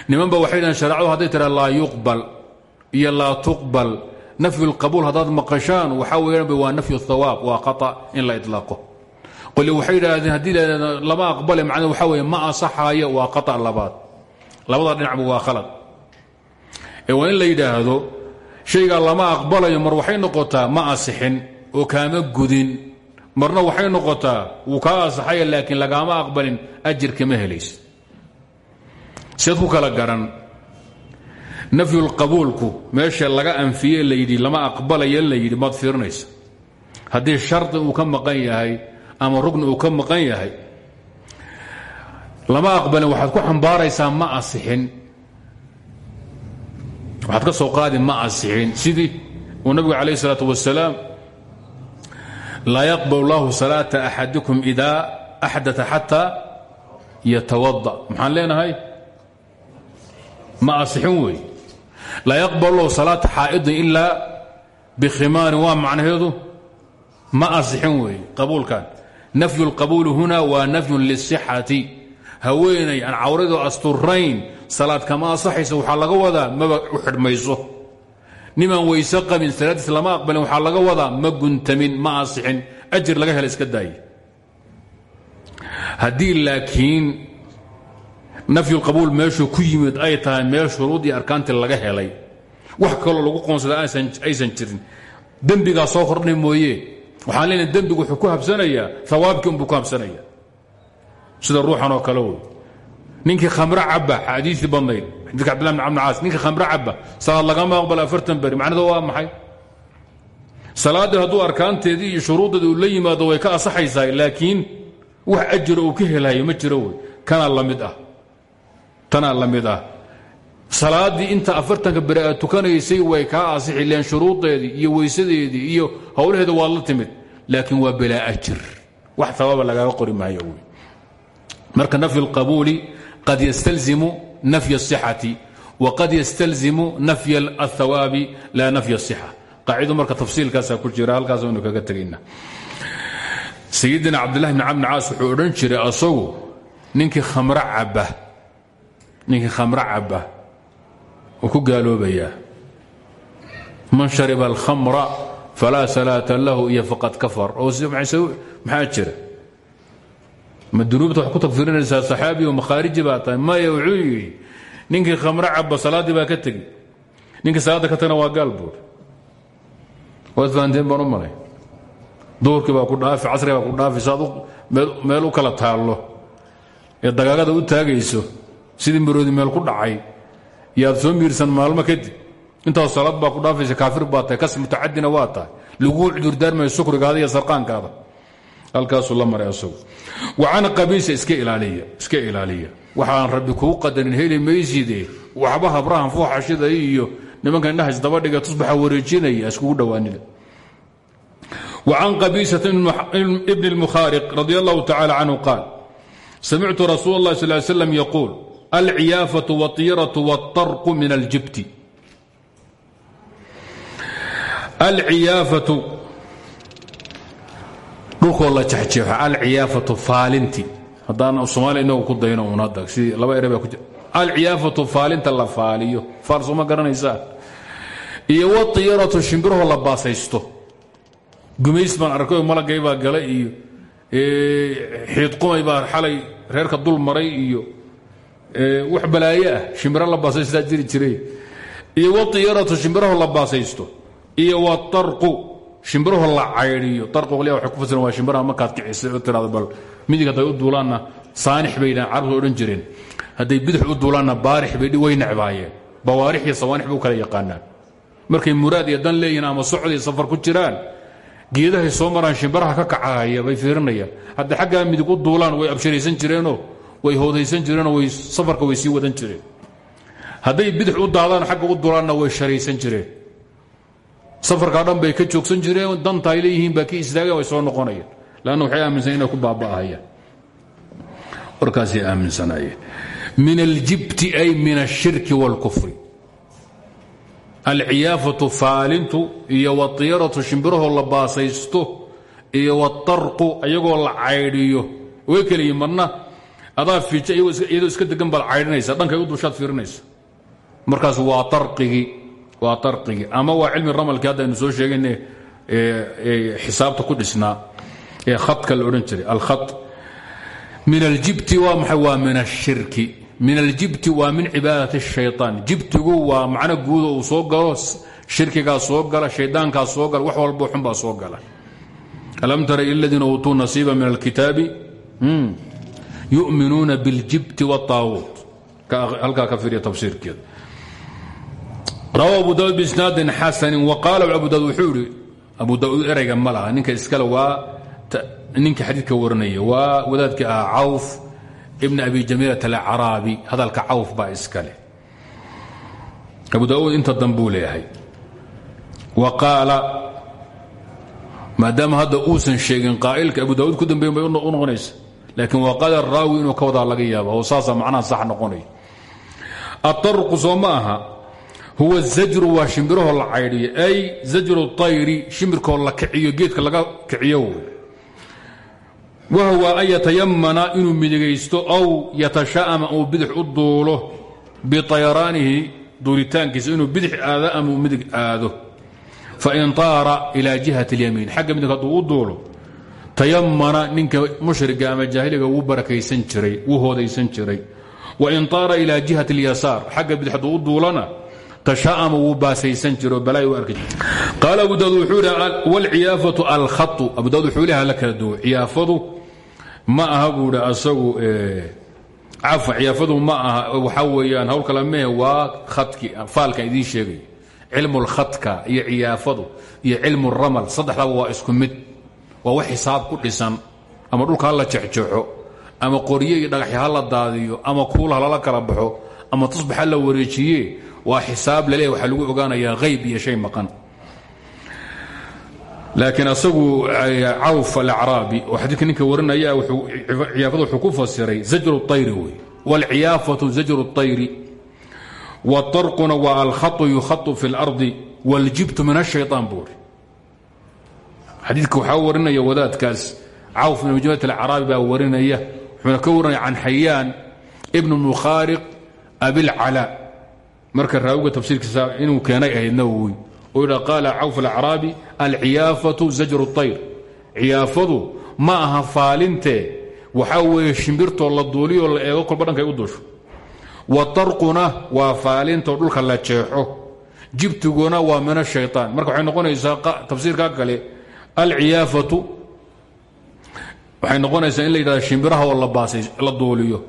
nimanba waxay dhahan sharcadu hadday tira laa yuqbal iyo laa tuqbal. Nafyu اlqabuul haddaad maqashaan waxaa weeyaanba waa nafyu thawaab waa qaa in la idlaaqo. Qole waxay yidhaahdeen haddii la lama aqbale macna waxaa weeye ma asaxaayo waa qaa labaad. Labada dhinacba waa khalad. Ee waa in la yidhaahdo shaygaa lama aqbalayo mar waxay noqotaa ma asixin oo kaama gudin. Marna waxay noqotaa wuu kaa asaxaya laakiin lagaama aqbalin ajirkama helaysa seed ku kala garan nafyulqabuulku meesha laga anfiye layidhi lama aqbalaya la yidhi maad fiirinaysa haddii shardi uu ka maqan yahay ama rugni uu ka maqan yahay lama aqbalin waxaad ku xambaaraysaa ma asixin. Waxaad ka soo qaadi ma asixin. Sidii uu nabigu calayh isalaatu wasalaam laa yaqbal llahu salaata axadikum ida axdaa xataa yatawada maxaan leenahay ma asixin wey laa yaqbal lahu salaata xaa'idin ilaa bikhimaarin waa macnaheedu? Ma asixin wey qabuulkan. Nafyu اlqabuuli huna waa nafyun lisixati. Haweenay aan cawradu asturayn salaad kama asaxaysa waxaa laga wadaa maba u xidhmayso. Nimaan weyse qabin salaadiis lama aqbalin waxaa laga wadaa ma guntamin ma asixin. Ajir laga hela iska daaye haddii laakiin nafyulqabuul meeshuu ku yimid ay tahay meel shuruudii arkaantii laga helay. Wax kaloo lagu qoonsada aysan jirin. Dembigaa soo kordhay mooye. Waxaan leenahay dembigu wuxuu ku habsanayaa awaabkii unbuu ku habsanaya sida ruuxan oo kale wey ninkii khamro caba xaadiisii badnayd xadiika abdillah bn amr caas ninkii khamro caba salaad lagama aqbala afartan beri macnada waa maxay? Salaaddii hadduu arkaanteedii iyo shuruuddeedi uu la yimaado way ka asaxaysaa laakiin wax ajiro uu ka helayo ma jiro wey kanaa la mid ah tanaa la mid ah salaaddii inta afartanka beri aad tukanaysay way kaa asixi leen shuruudeedii iyo weysadeedii iyo howlaheeda waad la timid laakiin waa bilaa ajir wax abaaba lagaaga qori maayo wy marka nafyu اlqabuuli qad ystalzimu nafy الصixati waqad ystalzimu nafy الthawaabi laa nafy الصixa qaacido marka tafsiilkaasaa ku jira halkaas aynu kaga tegayna sayidina cabdillahi bn camr caas wuxuu odhan jiray asagu ninkii khamro caba ninkii khamro caba wuu ku gaaloobayaa. Man shariba alkhamra falaa salaata lahu iyo faqad kafar. Oo maxaa jira? Ma dunuubta wax ku tagfirinaysaa saxaabi oo makhaariji baa tahay? Maya wuxuu yidhi ninkii khamro caba salaaddii baa ka tegi ninkii salaadda ka tagna waa gaal buur. Waad fahanteen baan ku dhaafi casriga baa ku dhaafi saad meel u kala taallo. Ee dagaagada u taagayso sidii maroodi meel ku dhacay yaad soo miirsan maalmo kadib. Intaas salaad baa ku dhaafaysa kaafir baa tahay kas mutacadina waa tahay. Laguu cudurdaarmayo sukrigaada iyo sarqaankaada. Halkaasuu la maray asagu. Wacan qabiisa iska ilaaliya iska ilaaliya. Waxaan rabbi kuu qadarin heli mayside waxba habrahan fuuxashida iyo nimanka indhahais dabadhiga tusbaxa wareejinaya iskugu dhowaanida wacan qabiisat ibni اlmukhaariq radi allahu tacala canhu qaal samictu rasuul اllahi sal slam yaquul وسلم يقول العيافة والطيرة والطرق من الجبت العيافة dhulkoo la jexjeexo alciyaafatu faalinti haddaan soomaaliya inagu ku dayno un hadda sidii laba ere baa ku jira alciyaafatu faalinta la faaliyo faal sooma garanaysaa iyo watiyaratu shimbirahoo la baasaysto gumays baan arkay malagay baa galay iyo xiidqumay baa xalay reerka dul maray iyo wax balaayo ah. Shimbiro la baasaystaa jiri jiray. Iyo watiyaratu shimbiraho la baasaysto. Iyo watarqu shimbiraho la caydhiyo tarqu qolyaa waxay ku fasiran waa shimbiraha markaad kicisay oo tiraado bal midig hadday u duulaanna saanix bay dhahan carabtu odhan jireen. Hadday bidix u duulaanna baarix bay way necbaayeen. Bawaarix iyo sawaanix bay u kala yaqaanaan. Markay muraad iyo dan leeyihiin ama socod iyo safar ku jiraan geedahay soo maraan shimbiraha ka kacahaya bay fiirinayaan. Hadday xaggaa midig u duulaan way abshiraysan jireenoo way hoodaysan jireenoo way safarka way sii wadan jireen. Hadday bidix u daadaan xagga u duulaanna way sharaysan jireen. Safarkaa dhan bay ka joogsan jireen danta ay leeyihiin baa ka way soo noqonayeen. Lanna waxay aaminsan inay ku baaba'ahayaan. Warkaasay aaminsanaayeen. Min aljibti ay min ashirki wاlkufri alciyaafatu faalintu iyo watiyaratu shimbirahoo la baasaysto iyo watarqu iyagoo la caydhiyo. Way keliyiin adaa fiija iyadoo iska degan baad caydhinaysa dhankay u dushaad fiirinaysa markaas waa arigii waa arigii ama waa cilmi ramalkii haddaynu soo sheegayne xisaabta ku dhisnaa ee khadka la odhan jiray alkhad min aljibti waa maxay waa min ashirki min aljibti waa min cibaadat الshayطaan jibtigu waa macno guuda uu soo galo shirkigaa soo gala shaydaankaa soo gala wax walbo xunbaa soo gala alam tara il ladiina uutuu nasiiba min alkitaabi yu'minuuna biاljibti wالطaaguut halkaa ka fiiriya tafsiirkeeda rawa abu daud bisnaadin xasanin waqaala abu daud wuxuu ihi abu daud erayga ma laha ninka iskale waa ninka xadiidka warinaya waa wadaadkii ahaa cawf ibn abi jamiilat alacraabi hadalka cawf baa iskale abu daud inta dambuu leeyahay wa qaala maadaama hadda uusan sheegin qaa'ilka abu daud ku dambeyn bay u noqonaysa laakiin wa qaala raawi inuu ka wadaa laga yaaba oo saasaa macnaha sax noqonaya atarqu soo ma aha huwa zajru waa shimbirahoo la caydhiyo ay zajru tayri shimbirkoo la kiciyo geedka laga kiciyo wahuwa an yatayamana inuu midigaysto aw yatasha'ama uu bidix u duulo biطayaraanihi duulitaankiisa inuu bidix aado ama uu midig aado. Fain taara ila jihati اlyamiin xagga midig hadduu u duulo tayamana ninka mushriga ama jaahiliga wuu barakaysan jiray wuu hoodaysan jiray. Wain taara ila jihati اlyasaar xagga bidix hadduu u duulana tasha'ama wuu baasaysan jiro balay u arki qaala abu daud wuxuu ihi wاlciyaafatu alkhatu abu daud wuxuu leha la kala duwo ciyaafadu ma aha buu asagu cafa ciyaafadu ma aha waxaa weeyaan hawl kale mehe waa khadki faalkan idiin sheegay. Cilmu lkhadka iyo ciyaafadu iyo cilmu ramal saddexdaba waa isku mid waa wax xisaab ku dhisan ama dhulka ha la jexjexo ama qorye iyo dhagaxya ha la daadiyo ama kuul ha lala kala baxo ama tusbax ha la wareejiye waa xisaab laleeya waxaa lagu ogaanayaa hayb iyo shay maqan laakiin asagu cawf alacraabi oo xadiidka ninka warinaya ciyaafada wuxuu ku fasiray zajru اطayri wey wاlciyaafatu zajru الطayri wاطarquna waa alkhatu yukhatu fi اlardi wاljibtu min الshayطaan buuri xadiidka waxaa warinaya wadaadkaas cawf ibn mujamad alacraabi baa warinaya wuxuuna ka warinaya can xayaan ibn mukhaariq abilcalaa marka raawiga tafsiirkiisa inuu keenay ahayd nawowi oo yidha qaala cawf alacraabi alciyaafatu zajru اطayr ciyaafadu ma aha faalintee waxaa weeye shimbirtoo la duuliyoo la eego kolba dhankay u duusho watarquna waa faalintoo dhulka la jeexo jibtiguna waa min ashayطaan marka waxay noqonaysaa tafsiirka kale alciyaafatu. Waxay noqonaysaa in la yidhahdo shimbiraha oo la duuliyo.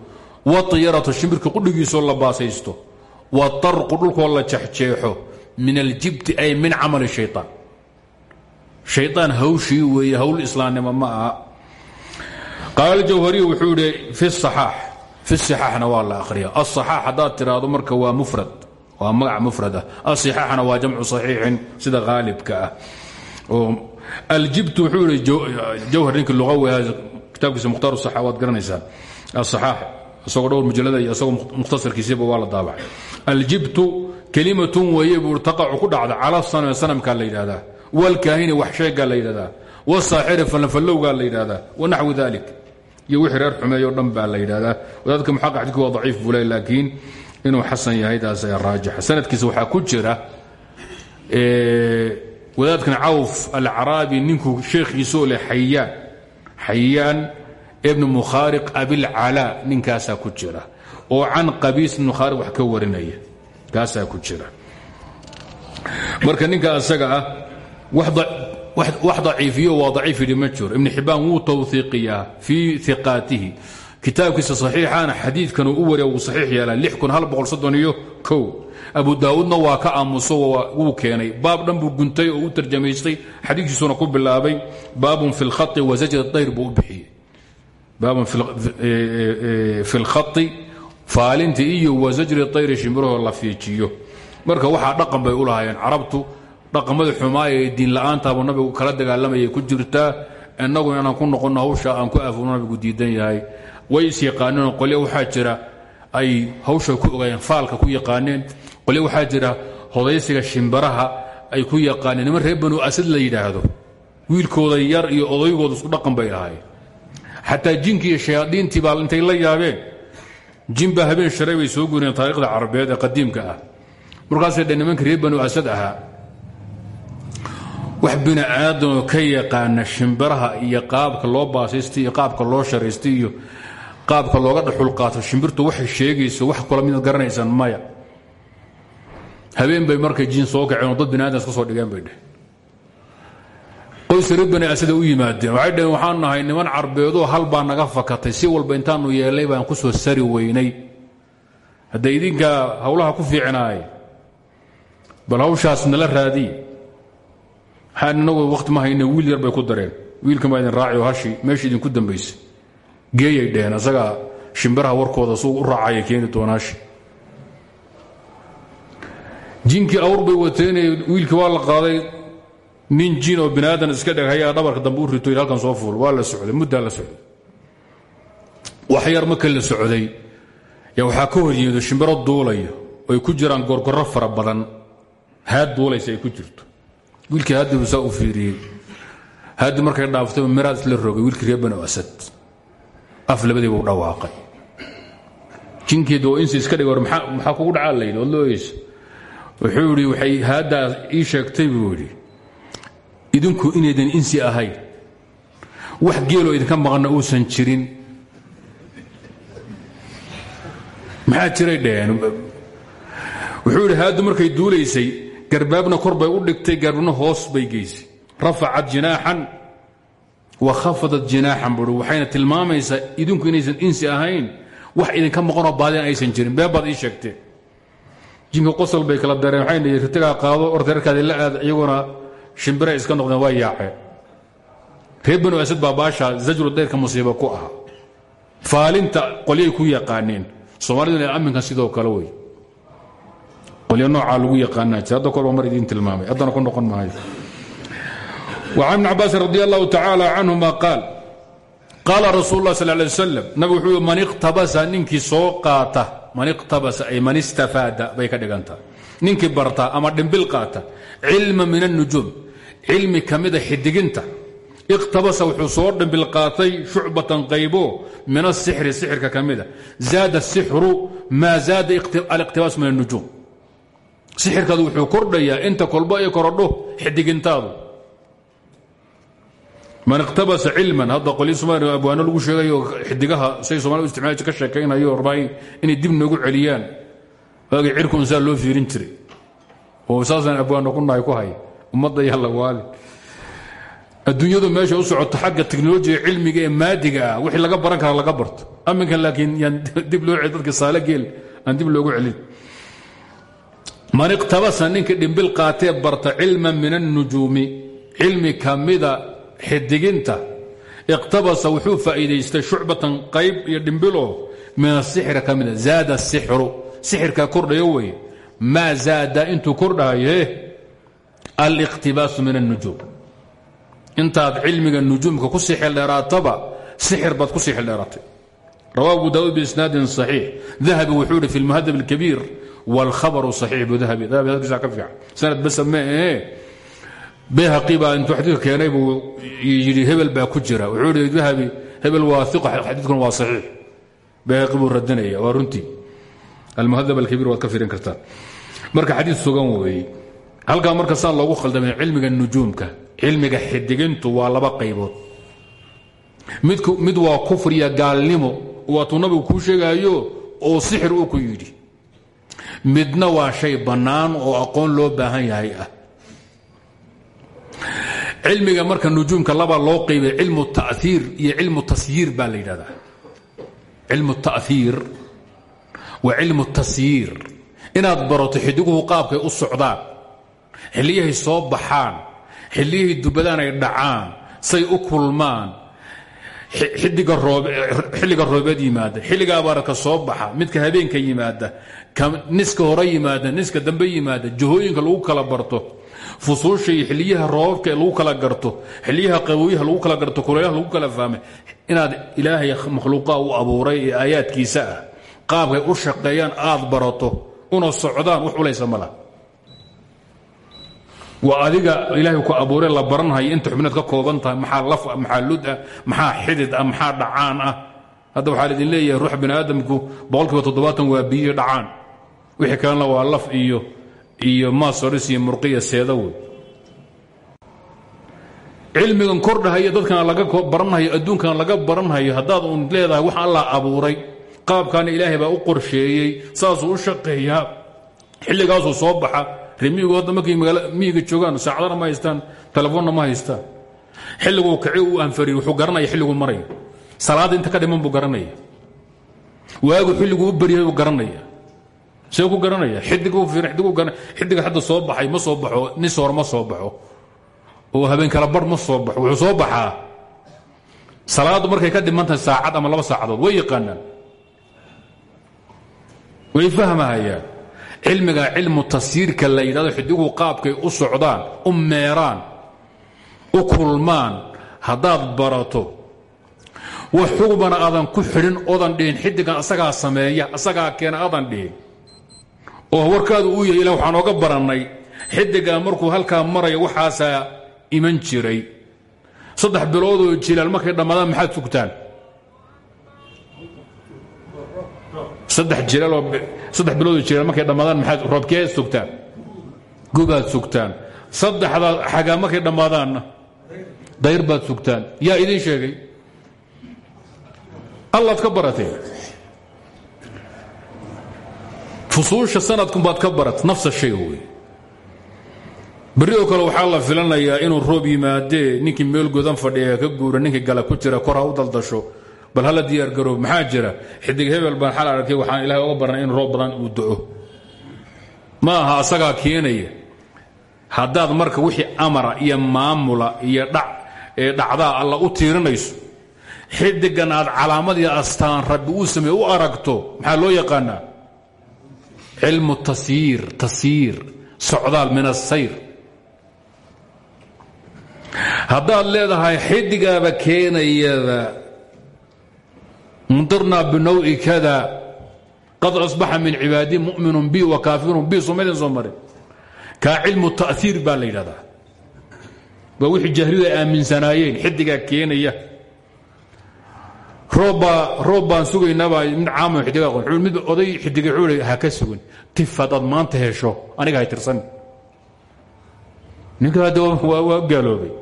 Watiyaratu shimbirka qudhigiisaoo la baasaysto. Watarqu dhulkoo la jexjeexo min aljibti ay min camali shayaan shayaan hawshii weeye hawl islaamnimo ma aha. Qaala wuxuu yidhi fi saxaax fi sixaaxna waa la akhriya asaxaax haddaad tiraahdo marka waa mufrad waa magac mufrad ah. Asixaaxna waa jamcu saxiixin sida qaalibka ah aljibtu wuxuu yihi jawhar ninkii luqawi ahaa kitaabkiisa mukhtaar saxa waad garanaysaa. Asaxaax isagoo dhowr mujalada iyo isagoo mukhtasarkiisiiba waa la daabacay. Aljibtu kelimatun weeye buu taqacu ku dhacda cala saname sanamkaa la yidhahdaa walkaahini wax sheegaa la yidhahdaa wasaaxiri fallanfallowgaa la yidhahdaa wanaxwi dalik iyo wixii reer xumeeyo dhan baa la yidhahdaa wadaadka muxaqaq xadiidku waa daciif buu le laakiin inuu xasan yahay taas ayaa raajixa sanadkiisa waxaa ku jira wadaadkan cawf alcaraabi ninkuu sheekhiisoo leh xayaan xayaan ibn mukhaariq abilcalaa ninkaasaa ku jira oo can qabiis ibn wax ka warinaya. Kaasaa ku jira. Marka ninka asaga ah wax daciifiyo waa daciif yidhi ma ibn xibbaan wuu tawhiiqiyaa fii iqaatihi kitaabkiisa saxiixana xadiidkanuu u wariya wuu saxiix yeelaa iyo abu daawuudna waa ka aamuso wuu keenay. Baab dhan guntay oo u tarjamaystay xadiidkiisuna ku bilaabay baabun fi lkhai wa zajr dayr buu u bixiyey. Baabun fi lkhai faalinta iyo wa zajri dayri shimbirahoo la fiijiyo. Marka waxaa dhaqan bay u lahaayeen. Carabtu dhaqamada xumaaya ee diin la'aantaabuu nabigu kala dagaalamayay ku jirtaa innagu inaan ku noqonno hawsha aan ku aafurno nabigu diidan yahay. Way is yaqaaneenoo qolyo waxaa jira ay hawsha ku ogaayeen faalka ku yaqaaneen qolyo waxaa jira hodaysiga shimbaraha ay ku yaqaaneen niman reer banu asad la yidhaahdo. Wiilkooda yar iyo odaygooda isku dhaqan bay lahaayeen xataa jinkii iyo shayaadiintii baa intay la yaabeen. Jin baa habeen sharay soo guuriyeen taariikhda carabeed ee qadiimka ah. Markaasay dhe nimanka reer asad ahaa wax bini aadanoo ka yaqaana shimbiraha iyo qaabka loo baasaystay iyo qaabka loo sharaystay iyo qaabka looga dhaxul qaato shimbirtu waxay sheegayso wax kula midaad garanaysaan maya habeen bay markay jiin soo kaceen dad bini aadam iska soo dhigeen bay dheh qoys reer bani asada u yimaadeen. Waxay dhaheen waxaan nahay niman carbeedoo hal naga fakatay. Si walba intaanu yeelay baan ku soo sari weynay. Hadda idinkaa hawlaha ku fiicnaay bal hawshaas nala raadiye waxaan wakhti ma hayne wiil yar bay ku dareen. Wiilkan baa idin raaci oo hashi meesha idinku dambaysay geeyay dheheen asagaa shimbiraha warkooda suu u raacaya keeni doonaashi jinkii awr bay wateenay wiilkii waa la qaaday nin jin oo bini aadan iska dheg hayaa dhabarka dambe u rito halkan soo fuul waa la socday muddaa la socday. Wax yar marka la socday. Yaa waxaa ka hor shimbiro duulaya oo ay ku jiraan gorgorro fara badan. Haad duulaysa ay ku jirto. Wiilkii haaddi buu saa u fiiriyey. Haaddi markay dhaaftay miraad isla rogay wiilkii reer banu asad. Af dhawaaqay. Jinkeeda oo insi iska dhig war maxaa kugu dhacaa layidhi ood looyeysa wuxuu idhi waxay haaddaa ii sheegtay buu idhi idinku inaydan insi ahayn. Wax geeloo idinka maqanna uusan jirin. Maxaa jiray dheheen? Wuxuu idhi haaddu markay duulaysay garbaabna kor bay u dhigtay garbaabna hoos bay geysay. Rafacad jinaaxan wa khafadat jinaaxan bui waxayna tilmaamaysaa idinku inaysan insi ahayn. Wax idinka maqanoo baadin aysan jirin. Beebaad ii sheegteen jinka qosol bay kala dareen waxayna yidhi ritigaa qaado orteerkaadi la aad iyaguna shimbiray iska noqdeen waa yaaceen reer banu asad baa baasha zajru dayrka musiiba ku aha faalinta qolyay ku yaqaaneen soomaaliduna amminkan sidoo kale wey qolyo noocaa lagu yaqaanaa jir hadda kolba mar idiin tilmaamay haddana ku noqon maayo وعن بن عباس رضي الله تعالى عنهما قال قال رsuل الله صلى اه عليه وسلم nabg wuxuu man اqtabasa ninkii soo qaata man iqtabasa ay man istafaada bay ka dhigantaha ninkii barta ama dhimbil qaata cilma min annujuum cilmi ka mida xidiginta. Iqtabasa wuxuu soo dhimbil qaatay shucbatan qaybo min asixri sixirka ka mida zaada asixru maa zaada aliqtibaas min annujuum sixirkaadu wuxuu kordhayaa inta kolba ay korodho xidigintaadu man iqtabasa cilman hadda qolyo somaali abwaano lagu sheegayo xidigaha say somali u isticmaal ka sheekaynayo rabaa inay dib noogu celiyaan. Waagii cirku insaa loo fiirin jiray. Oo saasaan abwaano ku nahay ku haya ummadda yalla waali adduunyadu meesha u socoto xagga teknolojiga cilmiga ee maadiga ah laga baran kara laga barto. Aminkan laakiin yaan dib loo celi dadka saale geel aan dib loogu celin. Man iqtabasa ninka dhimbil qaatee barta cilman min annujuumi cilmi kamida xidiginta iqtabasa wuxuu faa'iidaystay shucbatan qayb iyo dhimbiloo min asixri ka mida zaada asixru sixirka kordhayo weye maa zaada intuu kordhahaye aliqtibaasu min annujuum intaad cilmiga nujuumka ku sii xildheeraataba sixir baad ku sii xildheeraatay rawa abu daauud biisnaadin صaxiix dahabi wuxuu ihi fi lmuhadab اlkabiir wاlkhabaru صaxiix bu dahabi dahabi hadkiisa ka fiican sanad basa ma ahee bayhaqi baa intuu xadiidka keenay buu yidhi hebel baa ku jira. Wuxuu ihi dahabi hebel waa iqa xadiidkuna waa صaxiix bayhaqi buu radinaya waa runtii. Almuhadab alkabiir waad ka firin kartaan marka xadiid sugan weeye halkaa marka saan loogu khaldamay cilmiga nujuumka cilmiga xidigintu waa laba qaybood. Mid waa kufriya gaalnimo waatuu nabigu kuu sheegaayo oo sixir uu ku yidhi. Midna waa shay bannaan oo aqoon loo baahan yahay ah cilmiga marka nujuumka laba loo qaybay cilmu taiir iyo cilmu tasyiir baa la yidhahdaa. Cilmu taiir wa cilmu tasyiir. Inaad barato xidiguhu qaabkay u socdaan xilliyahay soo baxaan xilliyahay dubadaan ay dhacaan say u kulmaan xilliga roobeed yimaada xilliga abaaradka soo baxa midka habeenka yimaada niska hore yimaada niska dambe yimaada jahooyinka lagu kala barto fusuusha iyo xiliyaha roobabka lagu kala garto xiliyaha qabowyaha lagu kala garto kuleelaha lagu kala fahmay inaad ilaahay makhluuqaa u abuuray ee aayaadkiisa ah u shaqeeyaan aad barato una socdaan wax ulaysa mala waa adiga ilaahay ku abuuray la baranhayo inta xubnaad ka kooban tahay maxaa laf maxaa lud ah maxaa xidid ah maxaa dhacaan ah. Hadda waxaa laidin leeyahay ruux bini aadamku boqolkiiba toddobaatan waa biyo dhacaan. Wixii kalena waa laf iyo iyo maasoris iyo murqiya seeda wey cilmigan kordhahayo dadkana laga baranhayo adduunkana laga baranhayo haddaad uun leedahay wax allah abuuray qaabkaana ilaahay baa u qorsheeyey saasuu u shaqeeyaa xilligaasuu soo baxa remiyigu hadda markay miyiga joogaan saacadana ma haystaan telefoonna ma haystaan. Xilliguu kaci u anfariy wuxuu garanaya xilliguu maraya salaadda inta ka dhiman buu garanaya waagu xilliguu u baryahay buu garanaya see ku garanaya? Xidiga hadda soo baxay ma soo baxo nis hor ma soo baxo. Oo habeen kala bar ma soo baxo wuxuu soo baxaa. Salaaddu markay ka dhiman saacad ama laba saacadood way yaqaanaan. Way fahmahayaan cilmiga cilmu tasyiirka la yidhahdo xidiguhu qaabkay u socdaan u meeraan u kulmaan haddaad barato wax xugubana aadan ku xidhin odan dhihin xidigan asagaa sameeya asagaa keena aadan dhihin oo warkaadu uu yahay ila waxaan oga barannay xidigaa markuu halkaa maraya waxaasaa iman jiray. Saddex biloodoo jilaal markay dhammaadaan maxaad sugtaan saddex biloodoo jilaal markay dhammaadaan maxaad roobkeed sugtaan? Gubaad sugtaan. Saddexdaa xagaa markay dhammaadaanna dayr baad yaa idiin sheegay? Allaad ka barateen fusuusha sanadkun baad ka barat nafsa shay wey berri oo kale waxaa la filanayaa inuu roob yimaadee ninkii meel godan fadhiya ka guura ninkii gala ku jira kor ha u daldasho. Bal hala diyaar garoob maxaa jira? Xidig hebel baan xal arkay waxaan ilahay oga barnay in roob badan uu do ma aha asagaa keenaya haddaad marka wixii amara iyo maamula iyo dhacdaa alla u tiirinayso xidigan aad calaamadii astaan rabbi uu sameeye u aragto maxaa loo yaqaanaa cilmu tasyiir tasyiir socdaal min asayr haddaad leedahay xidigaaba keenayaba mundirnaa binawi kada qad asbaxa min cibaadi mu'minu bi wa kaafirun bi somaydin soo marin. Kaa cilmu ta'iir baa la yidhahdaa. Waa wixii jahlidu ay aaminsanaayeen xidigaa keenaya roob baan sugaynaabaa mid caamo xidiga aqoon. Mid oday xidiga xuulay ha ka sugan tif haddaad maanta hesho aniga hay tirsan. Ninka hadda waa gaaloobay.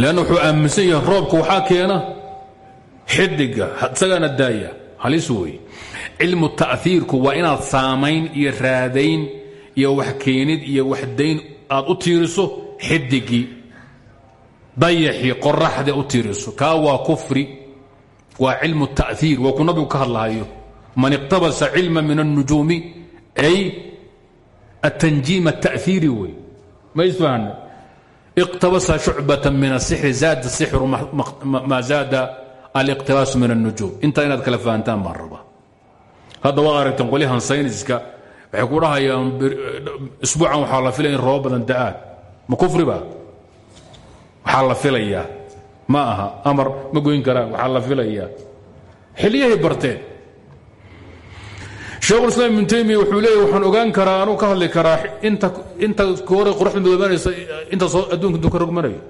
Leanna wuxuu aaminsan yahay roobka waxaa keena xidiga isagaana daaya. Halis wey cilmu ta'iirku waa inaad saamayn iyo raadayn iyo wax keenid iyo wax dayn aad u tiiriso xidigii dayaxii qoraxda u tiiriso kaa waa kufri waa cilmu ta'iir waa ku nabigu ka hadlahayo man iqtabasa cilma min الnujuumi ay atanjiim الta'iiri wey ma isfahna iqtabasa shucbata min الsixri zaada sixru maa zaada aliqtibaasu min الnujuum intaa inaad kala fahantaan baan raba hadda waad aragteen qolyahan sayniska waxay ku dhahayaan isbuucan waxaa la filaya in roobo badan da'aan ma kufriba waxaa la filayaa. Ma aha amar ma goyn karaan waxaa la filayaa. Xilyahay barteen shekhulislaam ibnu taymiya wuxuu leeya waxaan ogaan karaa anuu ka hadli karaa inta hore qoraxda madoobaanaysa inta soo adduunka intuu ka rogmanayo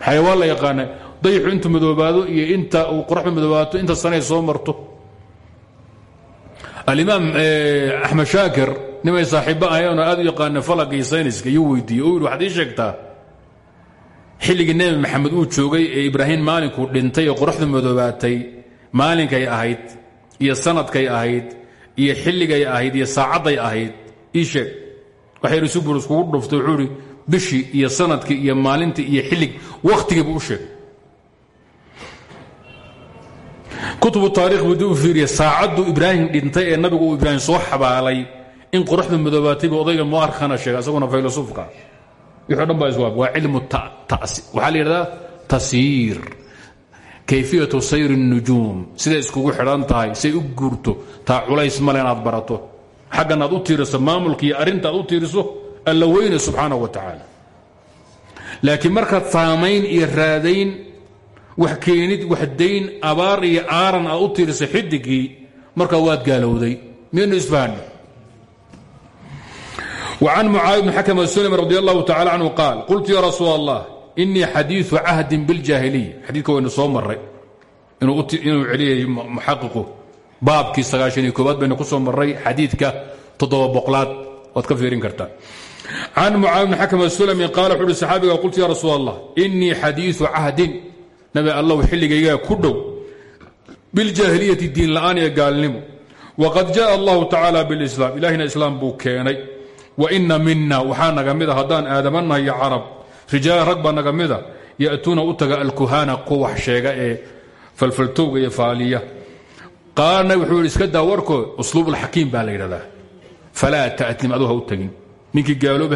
maxaa waa la yaqaana dayixu intuu madoobaado iyo inta uu qoraxda madoobaato inta sanay soo marto. Alimaam axmed shaakir nimay saaxiibba ahayeenoo aad u yaqaana falaga iyo sayniska iyo weydiiyey. Oo yidhi waxaad ii sheegtaa xilligii nebi maxamed uu joogay ee ibraahim maalinkuu dhintay ee qoraxdu madoobaatay maalinkay ahayd iyo sanadkay ahayd iyo xilligay ahayd iyo saacadday ahayd ii sheeg. Waxay risubur iskugu dhuftay wuxuu bishii iyo sannadkii iyo maalintii iyo xillig wakhtigiibu u sheeg kutubu taarikh buu dib u ibraahim dhintay ee nabigu uu soo xabaalay in qoraxdu madoobaatayba odayga muarkhana sheega isaguna faylasuufka wixii o dhan baa iswaab waa cilmu waxaa la yidhahdaa tasiir kayfiyatu sayr الnujuum siday iskugu xidhan tahay siday u guurto taa culays male inaad barato. Xaggan aad u tiiriso maamulka u tiiriso alla weyne wa tacaala. Laakiin markaad saamayn iyo wax keenid wax dayn abaar iyo aaran aad u tiiriso xiddigii markaa waad gaalowday. Miyaynu isfahanno? وعن معاوية بن حكم السلمي رضي الله تعالى عنه قال قلت يا رسول الله إني حديث عهد بالجاهلية حديثك وين soo maray inuu celiyay muxaqiqu baabkii sagaashaniyo koobaad baynu ku soo maray xadiidka toddoba boqolaad waad ka fiirin kartaa can mucaawiya bn xakam asulami qaala wuxu uhi saxaabiga qultu ya rasuul allah inii xadiiثu cahdin nabi allow xilligaygaa ku dhow biljaahiliyati diin la'aan iyo gaalnimo waqad jaءa allahu tacaala biاlislaam ilahina islaam buu keenay waina mina waxaa naga mida haddaan aadamanaha iyo carab rijaalan rag baa naga mida taga alkuhaana kuwa sheega ee falfaltowga iyo faaliya. Qaarna wuxuu iska daa usluub alxakiim baa la yidhahdaa. Falaa ta'tim adu ha u tagin.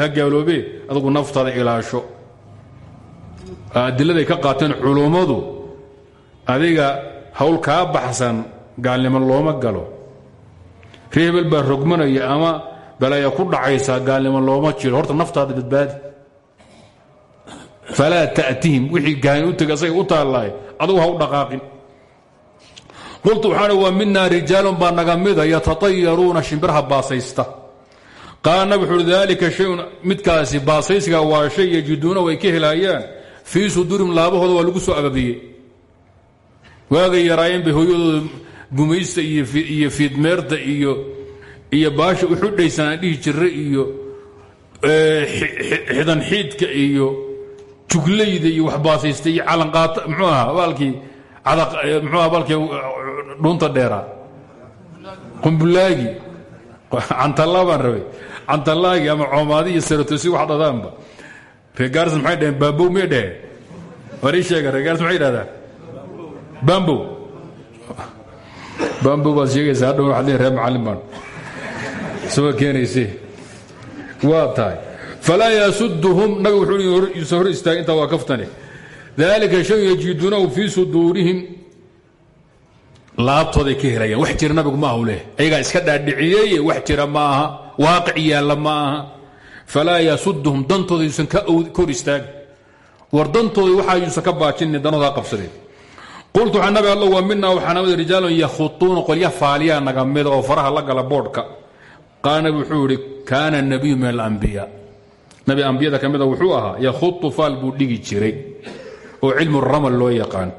Ha gaaloobee adugu naftaada ilaasho. Adiladay ka qaateen culummadu adiga hawl kaa baxsan gaalnimo looma galo. Ree hebel baa rogmanaya ama balaya ku dhacaysaa gaalnimo looma jiro. Horta naftaada badbaadi. Falaa ta'tihim. Wixii gaahin u asagay u taallaay adugu ha u dhaqaaqin. Qultu waxaan waa minaa rijaalun baa naga mida yatatayaruuna shimbiraha baasaysta. Qaala nabig wuxu uhi daalika shayun midkaasi baasaysiga waa shay yajiduuna way ka helaayaan. Fii suduurim laabahooda waa lagu soo ababiyey. Waagay yaraayeen bay hooyadooda gumaysta iyo fiidmeerta iyo iyo baasha uxudhaysan aan dhihi jira iyo xidan xiidka iyo juglayda iyo waxbaasaysta iyo calanqaata mxuu ahaa baalkii mxuu aha baalkii dhunta dheeraa. Qumbulaagi cantalla baan rabay. Cantalaagi ama coomaadi iyo saratosi wax dhadaanba. Reegaaris maxay dhaheen? Baabow miyay dhaheen? War ii sheega reegaaris maxay dhahdaan bambow bambow baad sheegaysaa hadhow waxaad leeyahay reer macallin baan soo keenayse waa tahay. Falaa yasuduhum nabigu wuxuu yuusa hor istaagay intaa waa kaftane shay yajiduunahu fii suduurihim. Laabtooday ka helayaan. Wax jira nabigu ma ahu leh ayagaa iska dhaadhiciyeye wax jira ma aha. Waaqic yaalla aha. Falaa yasuduhum dantooda yuusan ka hor istaagin war dantooda waxaa yuusan ka baajinin danooda qabsadeen. Qultu waxaa nabi alla waa minaa waxaa namid rijaalun yakhutuuna qolya faaliyaa naga mida oo faraha la gala boodhka qaala nabi wuxuu idhi kaana nabiyu min alambiyaa nabi ambiyada ka mida wuxuu ahaa yakhutu faal buu dhigi jiray oo cilmu ramal loo yaqaan.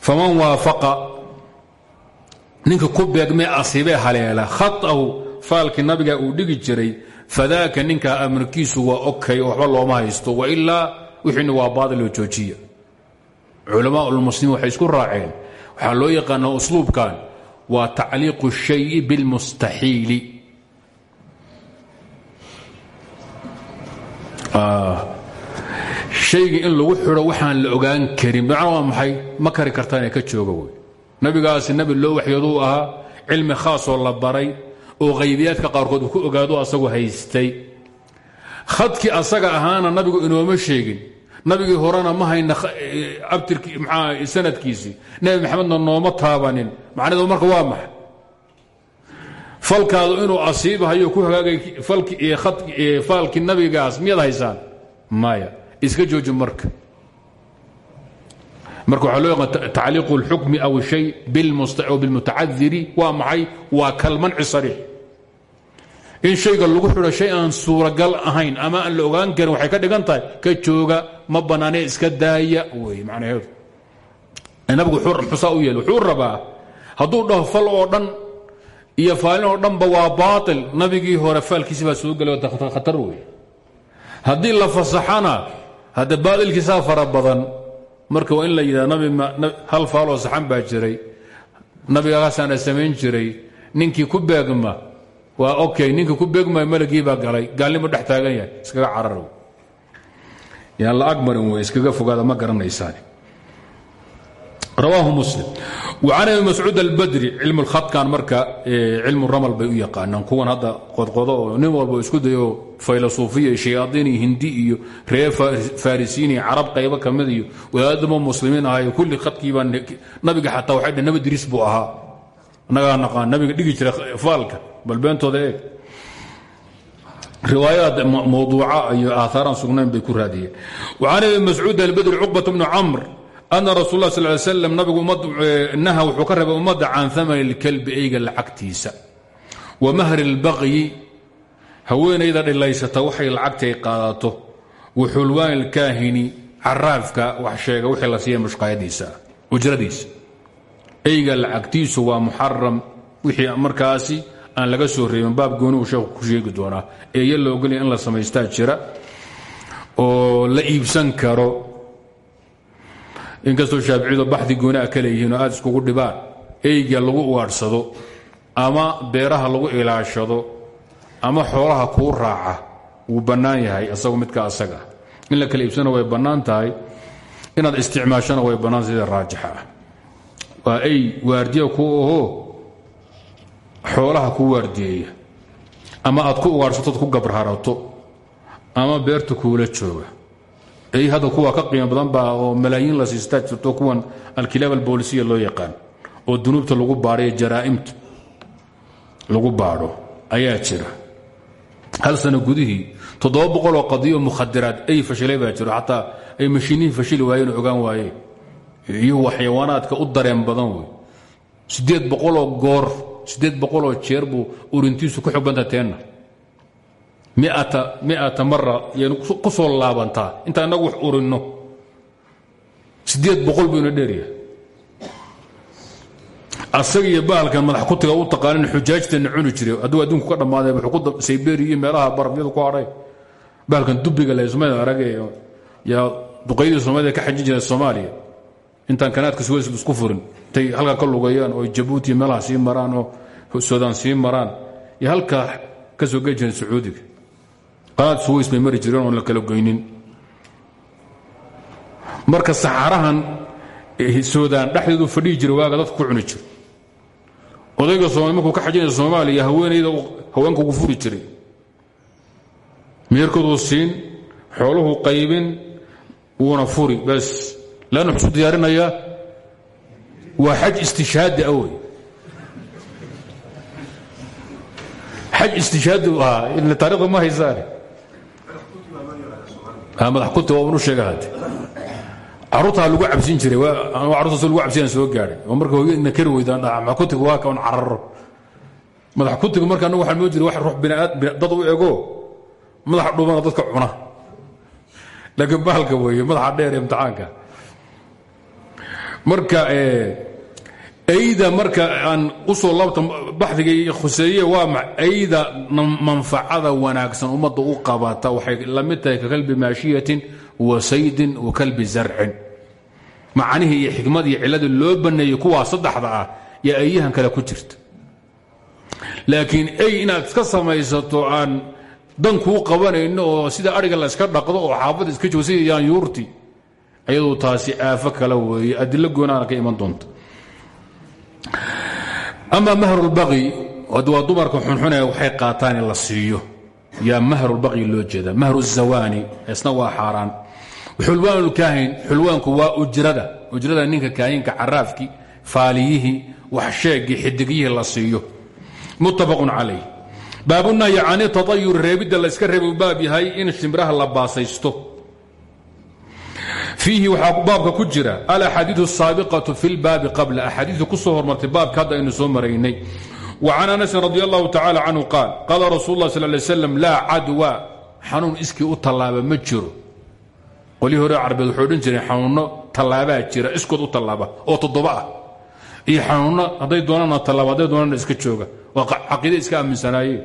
Faman waafaqa ninka ku beegmee asiibee haleela khatahu faalkii nabiga uu dhigi jiray fadaaka ninkaa amarkiisu waa okay oo waxba looma haysto wailaa wixiina waa baadiloo joojiya. Culamaa lmuslimiin waxay isku raaceen waxaa loo yaqaanaa usluubkan waa tacliiqu shayi bilmustaxiili shayga in lagu xidho waxaan la ogaan karin. Bimacna waa maxay? Ma kari kartaan ee ka jooga wey nabigaasi nabi loo waxyooduu ahaa cilmi khaasoo la baray oo haybiyaadka qaarkood uu ku ogaado asagu haystay. Khadkii asaga ahaana nabigu inooma sheegin. Nabigii horena ma hayna abtirki maxaa sanadkiisii nebi maxamedna nooma taabanin. Macnaheedu marka waa maxay falkaadu inuu asiibahayo ku hagaagay faalkii nabigaas miyaad haysaan? Maya iska jooji marka. Marka waxaa loo yaqaan tacliiqu اlxukmi aw shay bilmutacadiri waa maxay? Waa kalmanci sariix in shayga lagu xidho shay aan suuragal ahayn ama aan la ogaan karin waxay ka dhigan tahay ka jooga ma bannaanee iska daaya. Wey macnaheedu. Nabigu xusaa u yeel wuxuu rabaa hadduu dhaho fal oo dhan iyo faalin oo dhanba waa baail nabigii hore faalkiisi baa soo gelay khatar wey haddii la fasaxana hadda baailkiisaa fara badan marka waa in la yidhah hal faaloo saxan baa jiray. Nabigaasaana samayn jiray. Ninkii ku beegma waa okay. Ninkii ku beegmaya malagii baa galay. Gaalnimo dhex taagan yahay. Iskaga carar yaan la agmarin wey iskaga fogaada ma garanaysaan rawaahu muslim. وcan abi mascuud albadri cilmu khadkan marka cilmu ramal bay u yaqaanaan. Kuwan hadda qodqodo oo nin walba isku dayo faylasuufiya shayaaiin iyo hindi iyo ree farisiin iyo carab qaybo ka mid iyo wadaadamo muslimiin ahay kulli khadkiibaa nabiga xataa waxay dhn nabi dris buu ahaa. Annagaa naqaan nabiga dhigi jira faalka bal beentooda eeg. Riwaayaad mawduuca iyo aaaaraan sugnayn bay ku raadiyeen. وcan abi mascuud albadri cuqbat bnu camr ana rasul la sal slm nabigunaha wuxuu ka reebay ummadda can amani ilkelbi eyga lacagtiisa wa mahri ilbaqyi haweenayda dhilaysata waxay lacagtay qaadato wa xulwaan ilkaahini caraafka wax sheega wixii la siiya mushqayadiisa ujradiisa eyga lacagtiisu waa muxaram wixii markaasi aan laga soo reebin baab gooni uu sheekhu ku sheegi doonaa eeya loogolya in la samaystaa jira oo la iibsan karo inkastoo shaaficiyadu baxdi gooni a ka leeyihiin oo aad iskugu dhibaan eyga lagu ugaadhsado ama beeraha lagu ilaashado ama xoolaha kuu raaca wuu bannaan yahay asagu midka asaga. In la kala iibsana way bannaan tahay inaad isticmaashana way bannaan sida raajixa ah. Waa ey waardiya ku ahoo xoolaha ku waardiyeeya. Ama aad ku ugaadhsatood ku gabrharato ama beerta kuula jooga ey hadda kuwa ka qiimo badan baa oo malaayiin la siistaa jirto kuwan alkilaab alboolisiya loo yaqaan oo dunuubta lagu baadho jaraa'imta lagu baadho ayaa jira. Hal sano gudihii toddoba qadiyo mukhadiraad ey fashilay baa jiro xataa ay mashiinihii fashili waayeen ogaan waayeen iyuhu xayawaanaadka u dareen badan wey. Siddeed goor siddeed boqoloo jeer buu urintiisu ku xog banta miata mara yaynu ku soo laabantaa. Intaan inagu wax urinno. Siddeed boqol buu ina dheeryahay. Asaga iyo bahalkan madax kutiga u taqaanin xujaajteenna cuni jiray. Hadduu adduunku ka dhammaaday sayberi iyo meelaha barafyadu ku hadhay bahalkan dubbiga le somalia arage yaa duqaydii soomaalida ka xajin jira soomaaliya. Intaan kanaadka suways isku furin. Intay halkaa ka lugeeyaan oo jabuuti meelaha sii maraan oo suudaan sii maraan. Iyo halkaa ka soo geli jireen sacuudiga qanaad suways bay mari jireen oon la kala goynin. Marka saxarahan soodaan dhexdeedu fadhihi jira waaga dadka ku cuni jiro odayga soomali markuu ka xajinaya soomaaliya haweenayda haweenka ugu furi jiray. Meerkooduu siin xooluhu qaybin wuuna furi. Bas lannu xusu diyaarinayaa waa xaj istishhaadi awey xaj istishhaadi ahaa. Ila taarikhda ma haysaane madax kuti waa unu sheega hadde caruurtaa lagu cabsin jiray carurtaas lagu cabsiyan soo gaadhay oo marka hooyadna kari weydaan madax kutiga waa kaun cararo madax kutiga marka anagu waxaa noo jira wax ruux dad u ego madaxa dhubana dadka cuna. Laakiin bahalka weeye madaxa dheer ee imtixaanka. Marka ayda marka aan u soo laabta baxdiga khuseeye waa ma ayda manfacada wanaagsan ummadda u qabata waxay la tahay ka kalbi maashiyatin wa saydin wa kalbi zarcin. Macanihii iyo xikmad iyo cilladii loo banneeyey kuwaa saddexda ah yaa ayahan kale ku jirta. Laakiin ay inaad iska samaysato aan dan kuu qabanayno oo sida ariga la iska dhaqdo oo xaafadda iska joogo sida yaanyuurti taasi aafo kale weeye adilo goonaana ka iman doonta ama mahrulbaqi waa dumarka xunxune waxay qaataan la siiyo. Yaa mahrulbaqyi loo jeeda mahru zawaani isna waa xaaraan. Xulwaanulkaahin xulwaanku waa ujrada. Ujrada ninka kaahinka caraafkii faaliyihii wax sheegii xidigyihii la siiyo. Muttafaqun calayh. Baabunahyi cani taayur reebidda layska reeba baab yahay in shimraha la baasaysto fiihi waxaa baabka ku jira alaxaadiiu asaabiqatu fi lbaabi qabla. Axaadiiu ku soo hormartay baabka hadda aynu soo maraynay. Wa can anasin radi allahu tacala canhu qaal qaala rasul lah sal lay slam laa cadwa. Xanuun iskii u tallaaba ma jiro. Qolihii hore carbeed waxay odhan jireen xanuunno tallaabaa jira iskood u tallaaba oo toddoba ah. Iyo xanuunno hadday doonaana tallaaba hadday doonana iska jooga waa caqiide iska aaminsanaayeen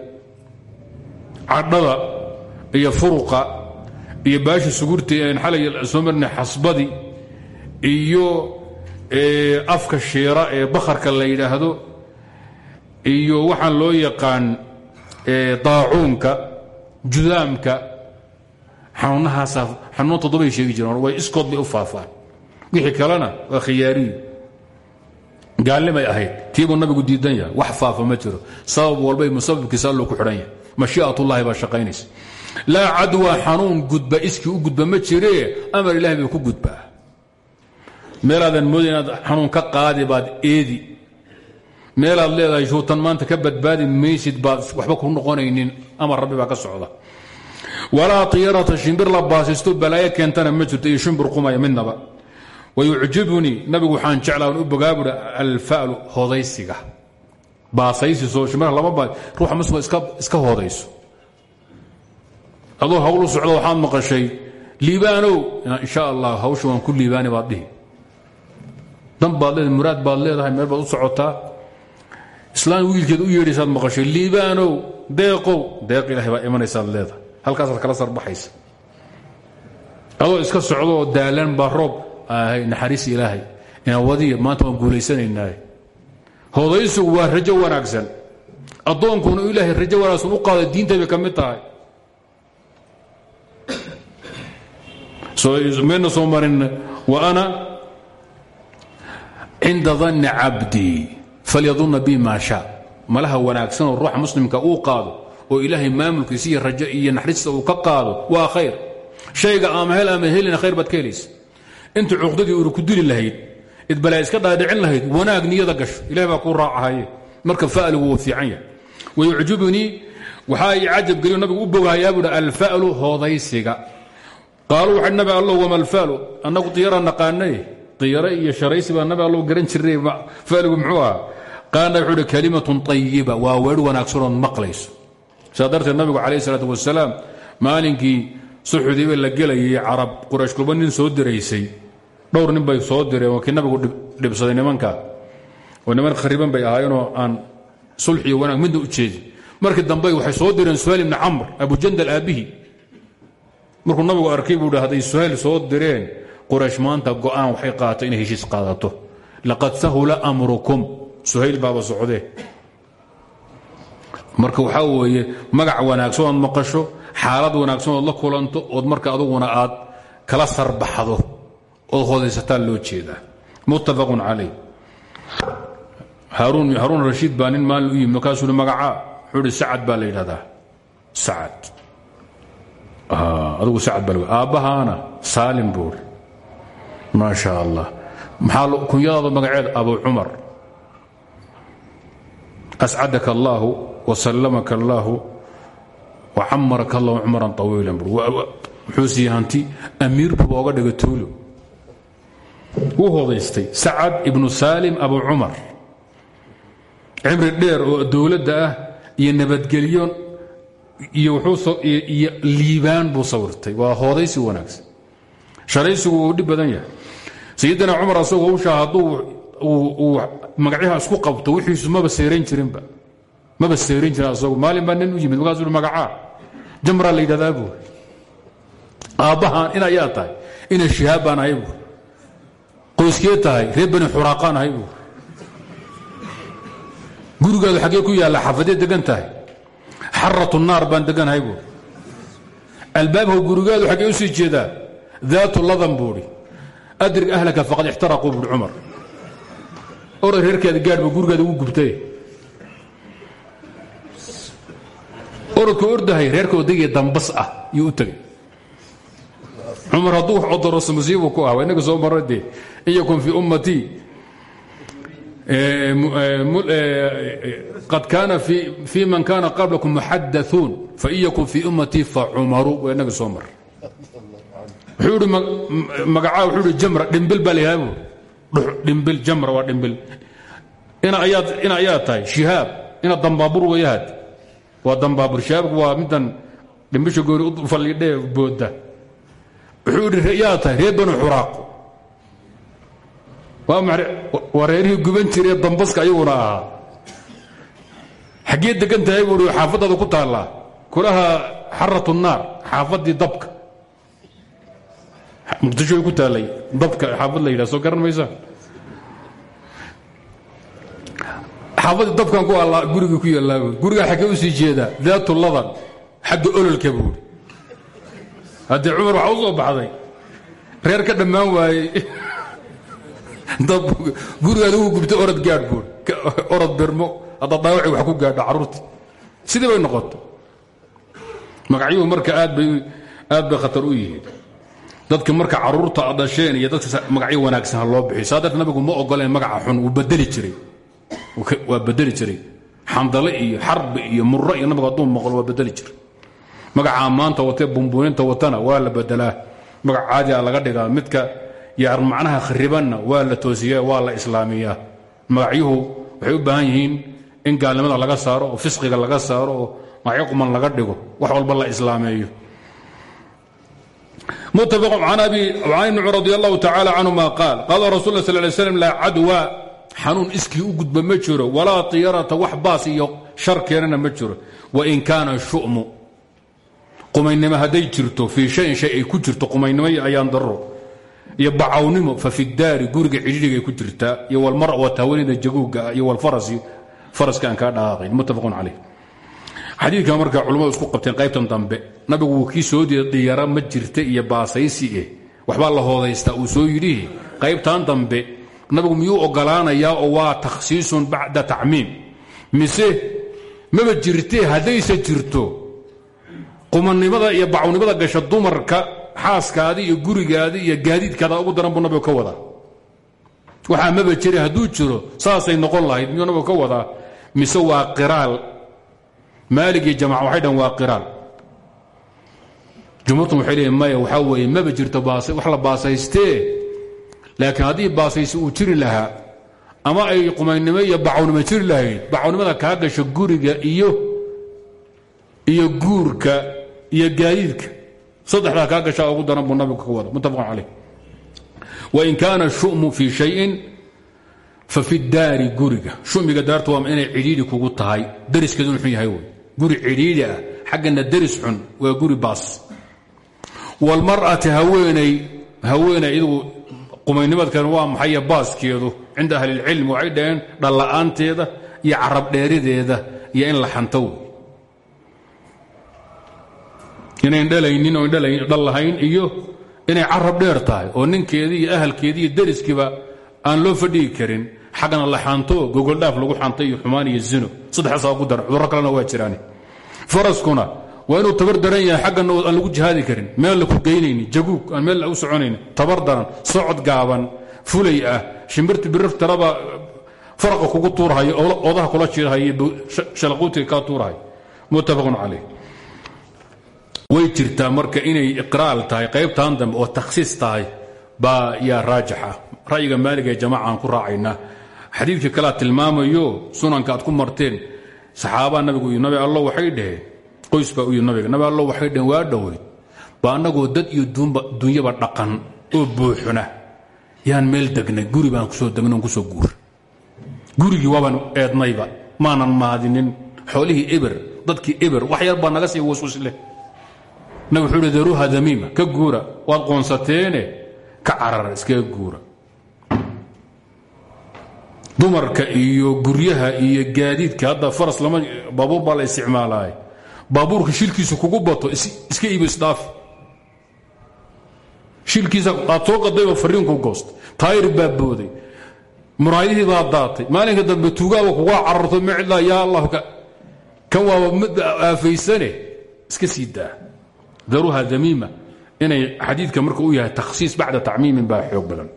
cadhada iyo furuqa iyo baashi sugurtii aan xalay soo marnay xasbadii iyo afka shiira ee bakharka la yidhaahdo iyo waxaan loo yaqaan daacuunka judaamka xanuunahaasa xanuun toddobay sheegi jireen way iskood bay u faafaan. Wixii kalena waa khiyaariyi gaallimay ahayd tiibuu nabigu diidan yahay wax faafa ma jiro. Sabab walbay musababkiisa alluu ku xidhan yahay. Mashii'atullahi baa shaqaynaysa laa cadwa xanuun gudba iskii u gudba ma jiree amar ilahi ku gudbaa meelaadan mooda inaad ka qaadi baad eedi. Meelaad leedahay shuutan maanta ka badbaadi maysid baad waxba ku noqonaynin amar rabbi ka socda. Walaa tiyarata shimbir la baasisto balaayo keentana ma jirto shimbir qumaya midnaba. Wayucjibunii nabigu waxaan jeclaa u bogaabura alfa'lu hodaysiga baasaysiso shimbiraha lama baa ruuxa muslimka iska iska hodayso adoo hawlu socdo waxaad maqashay liibaanow insha allah hawsha waan ku liibaani baad dhihi. Dan baad leedahay muraad baad leedahay meel baad u socotaa. Islaan wiilkeed u yeedhaysaad maqashay liibaanow deeqow deeq ilahay baa imanaysaad leedahay. Halkaasaad kala sarbaxaysa. Adoo iska socdo daalan baa roob ahay naxariis ilaahay. Wadiya maanta waan guulaysanaynaaye hodaysigu waa rajo wanaagsan. Addoonkuna ilaahay rajo wanaagsan u qaada diintay bay ka mayna soo marin wa ana cinda danni cabdii falyadunna bi maa shaa. Malaha wanaagsanoo ruuxa muslimka uu qaado oo ilaahay maamulkiisa iyo rajo iyo uu ka qaado waa khayr. Shayga ama hel ama helina khayr inta cuqdadii uri ku dili lahayd idbalaa iska dhaadhicin lahayd wanaag niyada gasho. Ilahay baa kuu raacahaye marka fa'ligu wuu fiican yahay. Wayucjibunii waxaa i cajab geliyo nabigu u bogahayaa buuhi alfa'lu hoodaysiga qaaluu waxa nabi allow wama alfa'lu annagu diyara naqaanay diyare iyo sharaysi baa nabi allow garan jiray fa'ligu muxuu ahaa qaana wuxuu uhi kalimatun tayiba waa weer wanaagsanood maqlayso saa darteed nabigu calayh isalaatu wasalaam maalinkii suxudiiba la gelayay carab quraysh kulba soo diraysay dhowr nin bay soo direen waa kii nabigu dhibsaday nimanka oo niman khariban bay ahaayeenoo aan sulx wanaag midna u jeedin markii dambe waxay soo direen suhayl ibni camr abujandal aabbihi markuu nabigu arkay buu hi hadday suhayl soo direen quraysh maanta go'aan waxay qaatay inay heshiis qaadato. Laqad sahula amrukum. Suhayl baaba socdee. Marka waxaa weeye magac wanaagsan ood maqasho xaalad wanaagsan ood la kulanto ood marka aduguna aad kala sarbaxdo ood hodaysataan loo jeedaa. Muttafaqun calayh. Haruun rashiid baa nin maalin u yimi markaasuu magacaa. Wuxuu hi sacad baa adigu sacad baa aabbahaana saalim buuri maa sha allah. Maxaa kunyadaada magaceeda abu cumar. Ascadaka allaahu wasallamaka allaahu wacamaraka allahu cumaran awiilan muxuu siiye hanti amiir buuba oga dhiga tuulo. Wuu hodaystay sacad ibnu abu cumar. Cimri dheer oo dowladda ah iyo nabadgelyo iyo liibaan buu sawirtay. Waa hoodaysi wanaagsan. Shalaysigu wuu dhib badan yahay. Sayidina cumar asagoo hawshaa hadduu uu magacyaha isku qabto wixiisu maba seerayn jirinba. Maba seerayn jirin asagu. Maalin baa nin u yimid. Markaasuu magacaa jamraa la yidhahdaa buu. Aabbahaan in ayaa tahay. Ina shihaab baan ahay buu. Qoyskee tahay. Reer bani xuraaqaan ahay buu. Gurigaadu xaggee ku yaalla xaafadee degan tahay xaratu naar baan deganahay buui albaabka gurigaadu xaggee u sii jeedaa daatu ladan buuhi adrig ahlaka faqad ixtaraquu buui cumar. Oray reerkeeda gaadhba gurigaada ugu gubtay. Orodka ordahay reerka odagee dambas ah yuu u tegay. Cumar hadduu wax odoroso musiibu ku ah waa soo marra dee in yakun qad kaana fii man kaana qablakum muxadaثuun fain yakun fii ummatii facumaru waa inaga soo mar magacaa wuxuu ihi jamra dhimbil baa layahaa buuri dhimbil jamra waa dhimbil ina ayaad tahay shihaab ina dambaabur wayahaad waa dambaabur shihaabku waa middan dhimbisha gooni u fallidhee boodda wuxuu idhi yaad tahay reer banu xuraaqo waa reerihii guban jiree dambaska ayaguna ahaa xaggee degan tahay buui xaafadaada ku taallaa. Kulaha xarat naar xaafaddii dabka. Muqdishoy ku taallay. Dabka xaafad la yidhah soo garan maysaa xaafaddii dabkan ku allaa gurigii ku yaallaa buui gurigaa xaggee u sii jeedaa daatu ladan xagga ololka buui haddii cumar waxaa u soo baxday reer ka dhammaan waayey gurigaad ugu gubta orod gaadh buui orod birmo haddaad dhaawaci wax ku gaadho carruurtii sidii bay noqoto magacyuhu marka aad bay aad bay khatar u yihiin. Dadka marka carruurta dhasheen iyo dadka magacyo wanaagsan loo bixiyo saa nabigu ma ogoleen magaca xun wuu bedeli jiray. Waa bedeli jiray. Xandale iyo xarbi iyo murro iyo nabigu hadduu maqlo waa bedeli jiray. Magacaa maanta watee bumbuuninta watana waa la bedelaa magac caadiga laga dhigaa midka y macnaha kharibanna waa la toosiya waa la islaamiyaa. Magacyuhu waxay u baahan yihiin in gaalnimada laga saaro oo fisqiga laga saaro oo magacyo quman laga dhigo wax walba la islaameeyo. Mutafaqun can ibni cumar radi allahu tacaala canhuma qaal qaala rasul sal lay slam laa cadwa xanuun iskii u gudba ma jiro walaa tiyarata wax baas iyo shar keenana ma jiro. Wain kaana shu'mu qumaynimo hadday jirto fii shayin shay ay ku jirto qumaynimo iyo ayaan iyo bacawnimo fa fi daari guriga cidhirigay ku jirtaa iyo walmara wata haweenayda jaguuga iyo walfarasi faraska aan kaa dhaaqayn muttafaqun calayh. Xadiidka marka culummadu isku qabteen qaybtan dambe nabigu wuu soo diiday ma jirta iyo baasaysi eh. Waxbaa la hoodaystaa uu soo yidhi qaybtan dambe nabigu miyuu ogolaanayaa oo waa takhsiisun bacda tacmiim? Mise maba jirtee haddayse jirto? Qumannimada iyo bacawnimada gasha dumarka xaaskaadii iyo gurigaadii iyo gaadiidkaada ugu daran buu nabigu ka wadaa. Waxaa maba jira hadduu jiro saasay noqon lahayd miyuu nabigu ka wadaa? Mise waa qiraal? Maalig iyo jamaca waa qiraal. Jumhuurtan waxay leeyiin maya waxaa weeye maba jirto wax la baasaystee. Laakiin haddii baasaysi uu jiri lahaa ama ay qumaynimo iyo bacawnimo jiri lahayd bacawnimada kaa gasho guriga iyo iyo guurka iyo gaadiidka saddexdaa kaa gashaa ugu daran buu nabigu ka wada muttafaqun calayh. Wain kaana shu'mu fii shayin fa fi daari guriga. Shumiga daartu waa inay cidhiidhi kugu tahay. Dariskeeduna xun yahay wey guri cidhiidhi ah. Xaggana daris xun. Waa guri baas. Walmar'ati haweenay haweenay idugu qumaynimadkan waa maxay baaskeedu cinda ahlilcilmi waxay dhaheen dhalla'aanteeda iyo carab dheerideeda iyo in la xanto inayn dhalaynin oo dhal lahayn iyo inay carab dheer tahay oo ninkeedii iyo ahalkeedii iyo aan loo fadhigi karin. Xaggana la xanto gogoldhaaf lagu xanto iyo xumaan iyo zino. Saddexaasaa ugu daran cudurro kalena waa jiraan faraskuna waa inuu tabar daran yahay xaggana aan lagu jihaadi karin. Meel la ku jaguug aan meel u soconayni tabar daran socod gaaban fulay ah shimbirta biriftaraba faraqa kugu tuurhayo odaha kula jiirhayo shalaquutiga kaa tuurhayo. Muttafaqun calayh way jirtaa marka inay iqraal tahay qaybtan dambe oo takhsiis tahay baa yaa raajix ah ra'yiga maaliga ee jamaaca aan ku raacaynaa. Xadiidkii kalea tilmaamayo sunanka aad ku marteen saxaabaa nabigu iyo nabi allo waxay dhaheen qoys baa u nabiga nabi waxay dhaheen waa dhoweyd. Ba annagoo dad iyo dunyaba dhaqan oo buuxuna. Yaan meel degnay guri baan ku soo degnay on ku soo guur. Gurigii waabaan eednayba maanan maadinin. Xoolihii eber dadkii eber wax yar baa naga sii waswasleh nabig wuxuu uhi daruuha damiima ka guura. Waad qoonsateene ka carara iskaga guura. Dumarka iyo guryaha iyo gaadiidka hadda faras lama baabuur baa la isticmaalaay baabuurka shilkiisu kugu bato iska iibo isdhaafi. Shilkiisa aad soo qadayba fariinku goost. Taayir baa booday. Muraayadihii baa daatay. Maalinka dambe tuugaaba kuga cararto mecdla yaa allah kan waaba aafaysane iska sii daa daruuha damiima inay xadiidka marka u yahay takhsiis bacda tacmiimin baa xoog badan.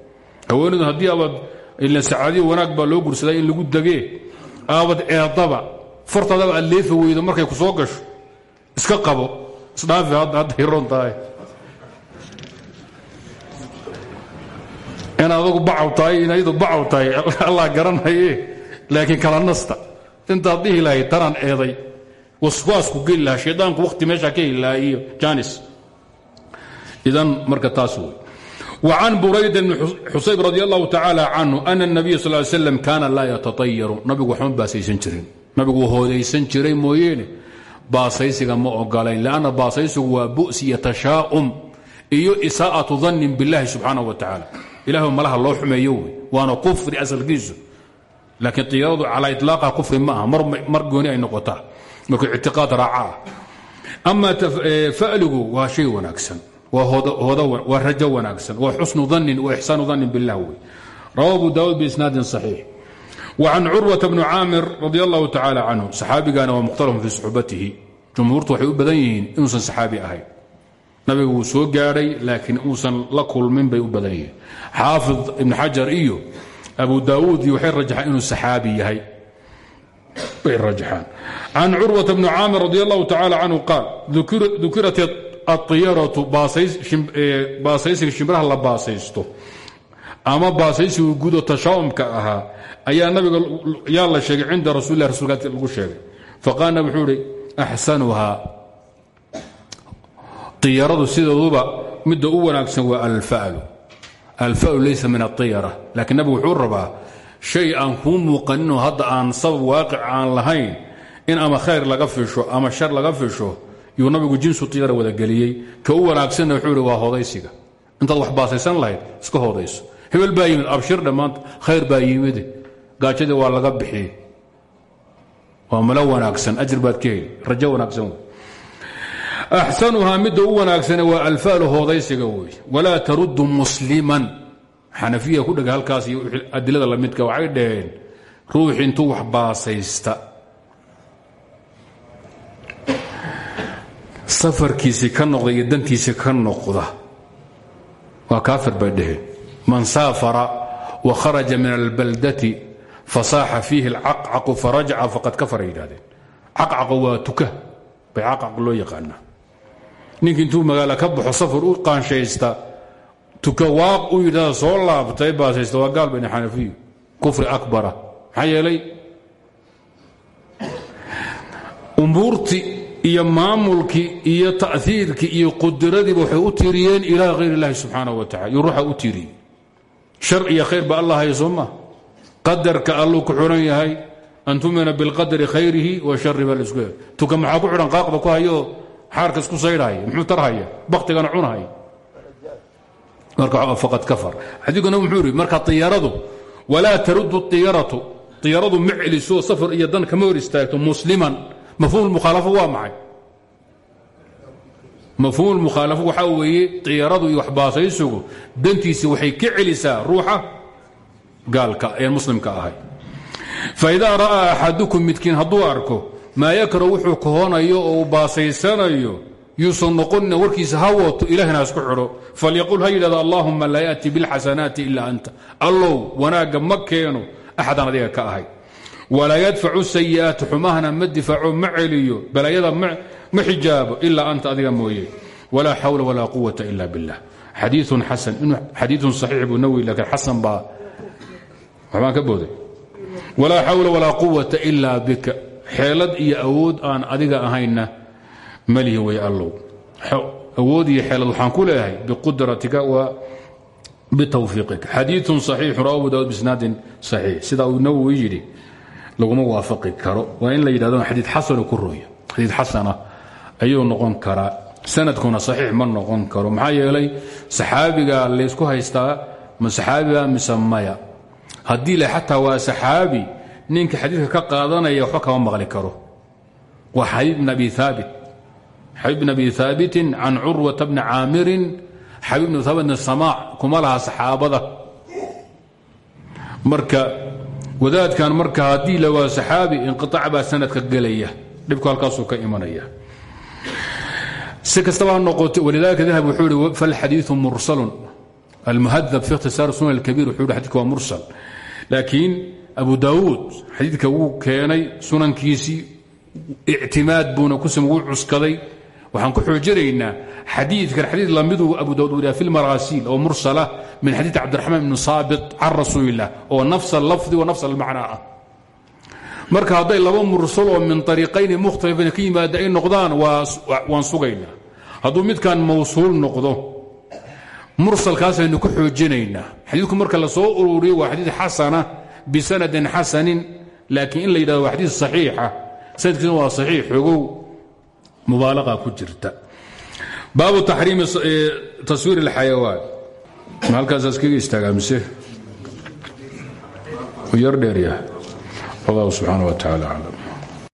Haweenadu haddii abaad ila sacaadiyo wanaag baa loo in lagu dagee aabad eedaba fartaadaba aad leefa weydo markay ku soo gasho iska qabo isdhaafi hadday ron tahay. In adagu bacaw in ayadu bacaw allah garanaye laakiin kala nasta. Intaad dhihi lahayd tanaan eeday waswaasku geli lahaa shaydaanku wakhti meeshaa ka heli lahaa iyo janis idan marka taas wey وعن بريد بن xusayb رضي الله تعالى عنه أن النبي صل ل سلم كاana laa yتطayaru nabigu waxma baasaysan jirin nabigu hoodaysan jiray mooyeene baasaysiga ma ogolayn لأnna baasaysigu waa bu'si iyo tashaa'um iyo isaaءaةu ظanin biاllahi subxaanaه wa taعaalى ilah malaha loo xumeeyo wey waana kufri asalkiisu laakiin طiyaradu calى iطlaaqa kufri ma aha mar gooni ay noqotaa markuu ictiqaad raacaa ama e, faligu waa shay wanaagsan waa rajo wanaagsan waa xusnu danin wa ixsaanu danin bilah wey. Rawa abu daawuud biisnaadin صaxiix wacan curwata bni caamir radi allahu tacaala canhu saxaabigana waa mukhtalafun fii suxbatihi. Jumhuurtu waxay u badan yihiin inuusan saxaabi ahayn. Nabiga wuu soo gaadhay laakiin uusan la kulmin bay u badan yihiin. Xaafid ibni iyo abu daawuud iyo waxay rajaxaan inuu yahay bay rajaxaan. Can curwaةa bni caamir radi allahu tacalى canhu qaal dukirat aiyaratu baasaysiga shimbiraha la baasaysto ama baasaysiga gudo tashaa'umka ahaa ayaa nabiga yaa la sheegay cinda rasulilah rasulka lagu sheegay. Faqaal nabig wuxuu ihi axsanuhaa. Iyaradu sideeduba midda u wanaagsan waa alfa'lu. Alfa'lu laysa min aiyara laakiin nabigu wuxuu rabaa shay aan kuu muuqaninoo hadda aan sabab waaqic aan lahayn in ama khayr laga fisho ama shar laga fisho yuu nabigu jinsu tiyara wadageliyey ka u wanaagsanna wuxuu ihi waa hodaysiga intaad wax baasaysan lahayd iska hodayso hebel baa yimid abshir dhammaanta khayr baa yimide gaajadii waa laga bixiyey. Waa malo wanaagsan ajir baad ka heli. Rajo wanaagsan wey. Axsanuhaa midda u xanafiya ku dhega halkaas iyo adilada lamidka waxay dhaheen ruux intuu wax baasaysta. Safarkiisii ka noqda iyo ka noqda. Waa kaafir bay dhaheen. Man saafara wa kharaja min albaldati fasaaxa fiihi alcaqcaqu farajaca faqad kafara yidhahdeen caqcaqa waa tuka bay caqcaq loo yaqaanaa. Ninki intuu magaalo ka baxo safar u qaanshaysta tuka u yidhahda soo laabtay baasaysta waa gaal bani xanafiyu akbara maxaa yeelay? Iyo maamulkii iyo ta'iirkii iyo qudiradiiba waxay u tiiriyeen ilaa hayr illaahi subxaana wa tacala iyo u tiiriyey. Shar iyo khayr ba alla haya soo ma? Qadarka ku xidhan yahay an tumina bilqadari khayrihi wa shari baa la isku tuka ku xidhan qaaqda ku hayoo xaarka isku saydhahaya muxuu tarhaya bakhtigana cunahaya marka faqad kafar. Xadiikuna muxuu yidhi marka iyaradu walaa tarudu iyaratu iyaradu ma celiso safar iyo dan kama hor istaagto musliman. Mafhum mukhaalafo waa maxay? Mafhuum mukhaalafo waxaa weeye iyaradu iyo waxbaasaysigu dantiisi waxay ka celisaa ruuxa gaalka ee muslimka ahay. Faidaa ra'aa axadukum midkiin hadduu arko maa yakra wuxuu kahoonayo oo baasaysanayo yuusan noqonina warkiisa ha wato ilahna hasku xidho falyaqul ha yidhahdo allaahuma laa yaati bilxasanaati ilaa anta. Allow wanaagga ma keeno axadaan adiga ka ahay. Walaa yadfacu sayi'aati xumahana ma difaaco ma celiyo balaayada ma xijaabo ilaa anta adiga mooye. Walaa xawla walaa quwata ila billah. Xadiiun xasan xadiiun saxiix buu nawi laakiin xasan baa waxbaan ka booday. Walaa xawla walaa quwata ilaa bika. Xeelad iyo awood aan adiga ahayna malihi way allow awood xeelad waxaan ku leeyahay biqudratika wa bitawfiiqika. Xadiiun saxiixu rawa abu daawud bisnaadin saxiix. Sida uu nawowi yidhi laguma waafaqi karo. Waa in la yidhahdo xadii xasano ku rooya xadiid xasana ayuu noqon karaa sanadkuna saxiix ma noqon karo. Maxaa yeelay saxaabiga laysku haystaa ma saxaabiga mise maya? Le xataa waa saxaabi ninka xadiidka ka qaadanaya waxba maqli karo. Waa xabiib bn abi xabiib bn abi haabitin can curwata bni caamirin xabiib bn haabitna samaac kuma laha saxaabada. Marka wadaadkan marka haddii la waa saxaabi inqiaac baa sanadka gelaya dhibku halkaasuu ka imanaya. Si kastaba ha noqoto walidalika dahab wuxuu ihi falxadiiu mursalun. Almuhadab fi ikhtisaar sunan alkabiir wuxuu ihi xadidka waa mursal. Laakiin abu daawuud xadiidka wuu keenay sunankiisii ictimaad buuna ku sam wuu cuskaday waxaan ku xoojinaynaa xadiidkan xadiid lamiduu abu daud wariya fi lmaraasiil oo mursala min xadiid cabdiraxmaan ibni saabit can rasuulilah oo nafs allafdi wa nafs almacnaa ah. Marka hadday laba mursal oo min ariiqayni mukhtalifan ka yimaada ay noqdaan waan sugaynaa. Hadduu midkan mawsuul noqdo mursalkaasaynu ku xoojinaynaa. Xadiidku marka la soo ururiyo waa xadiid xasana bisanadin xasanin laakiin in la yidhahdo waa xadiid saxiixa. Sanadkiisna waa saxiix xogow mubaalaqa ku jirta. Baabu taxriimi taswiir اlxayawaan ma halkaasaas kaga istaagaa mise? Yar dheeryahay wallahu subxaana wa tacaala aclam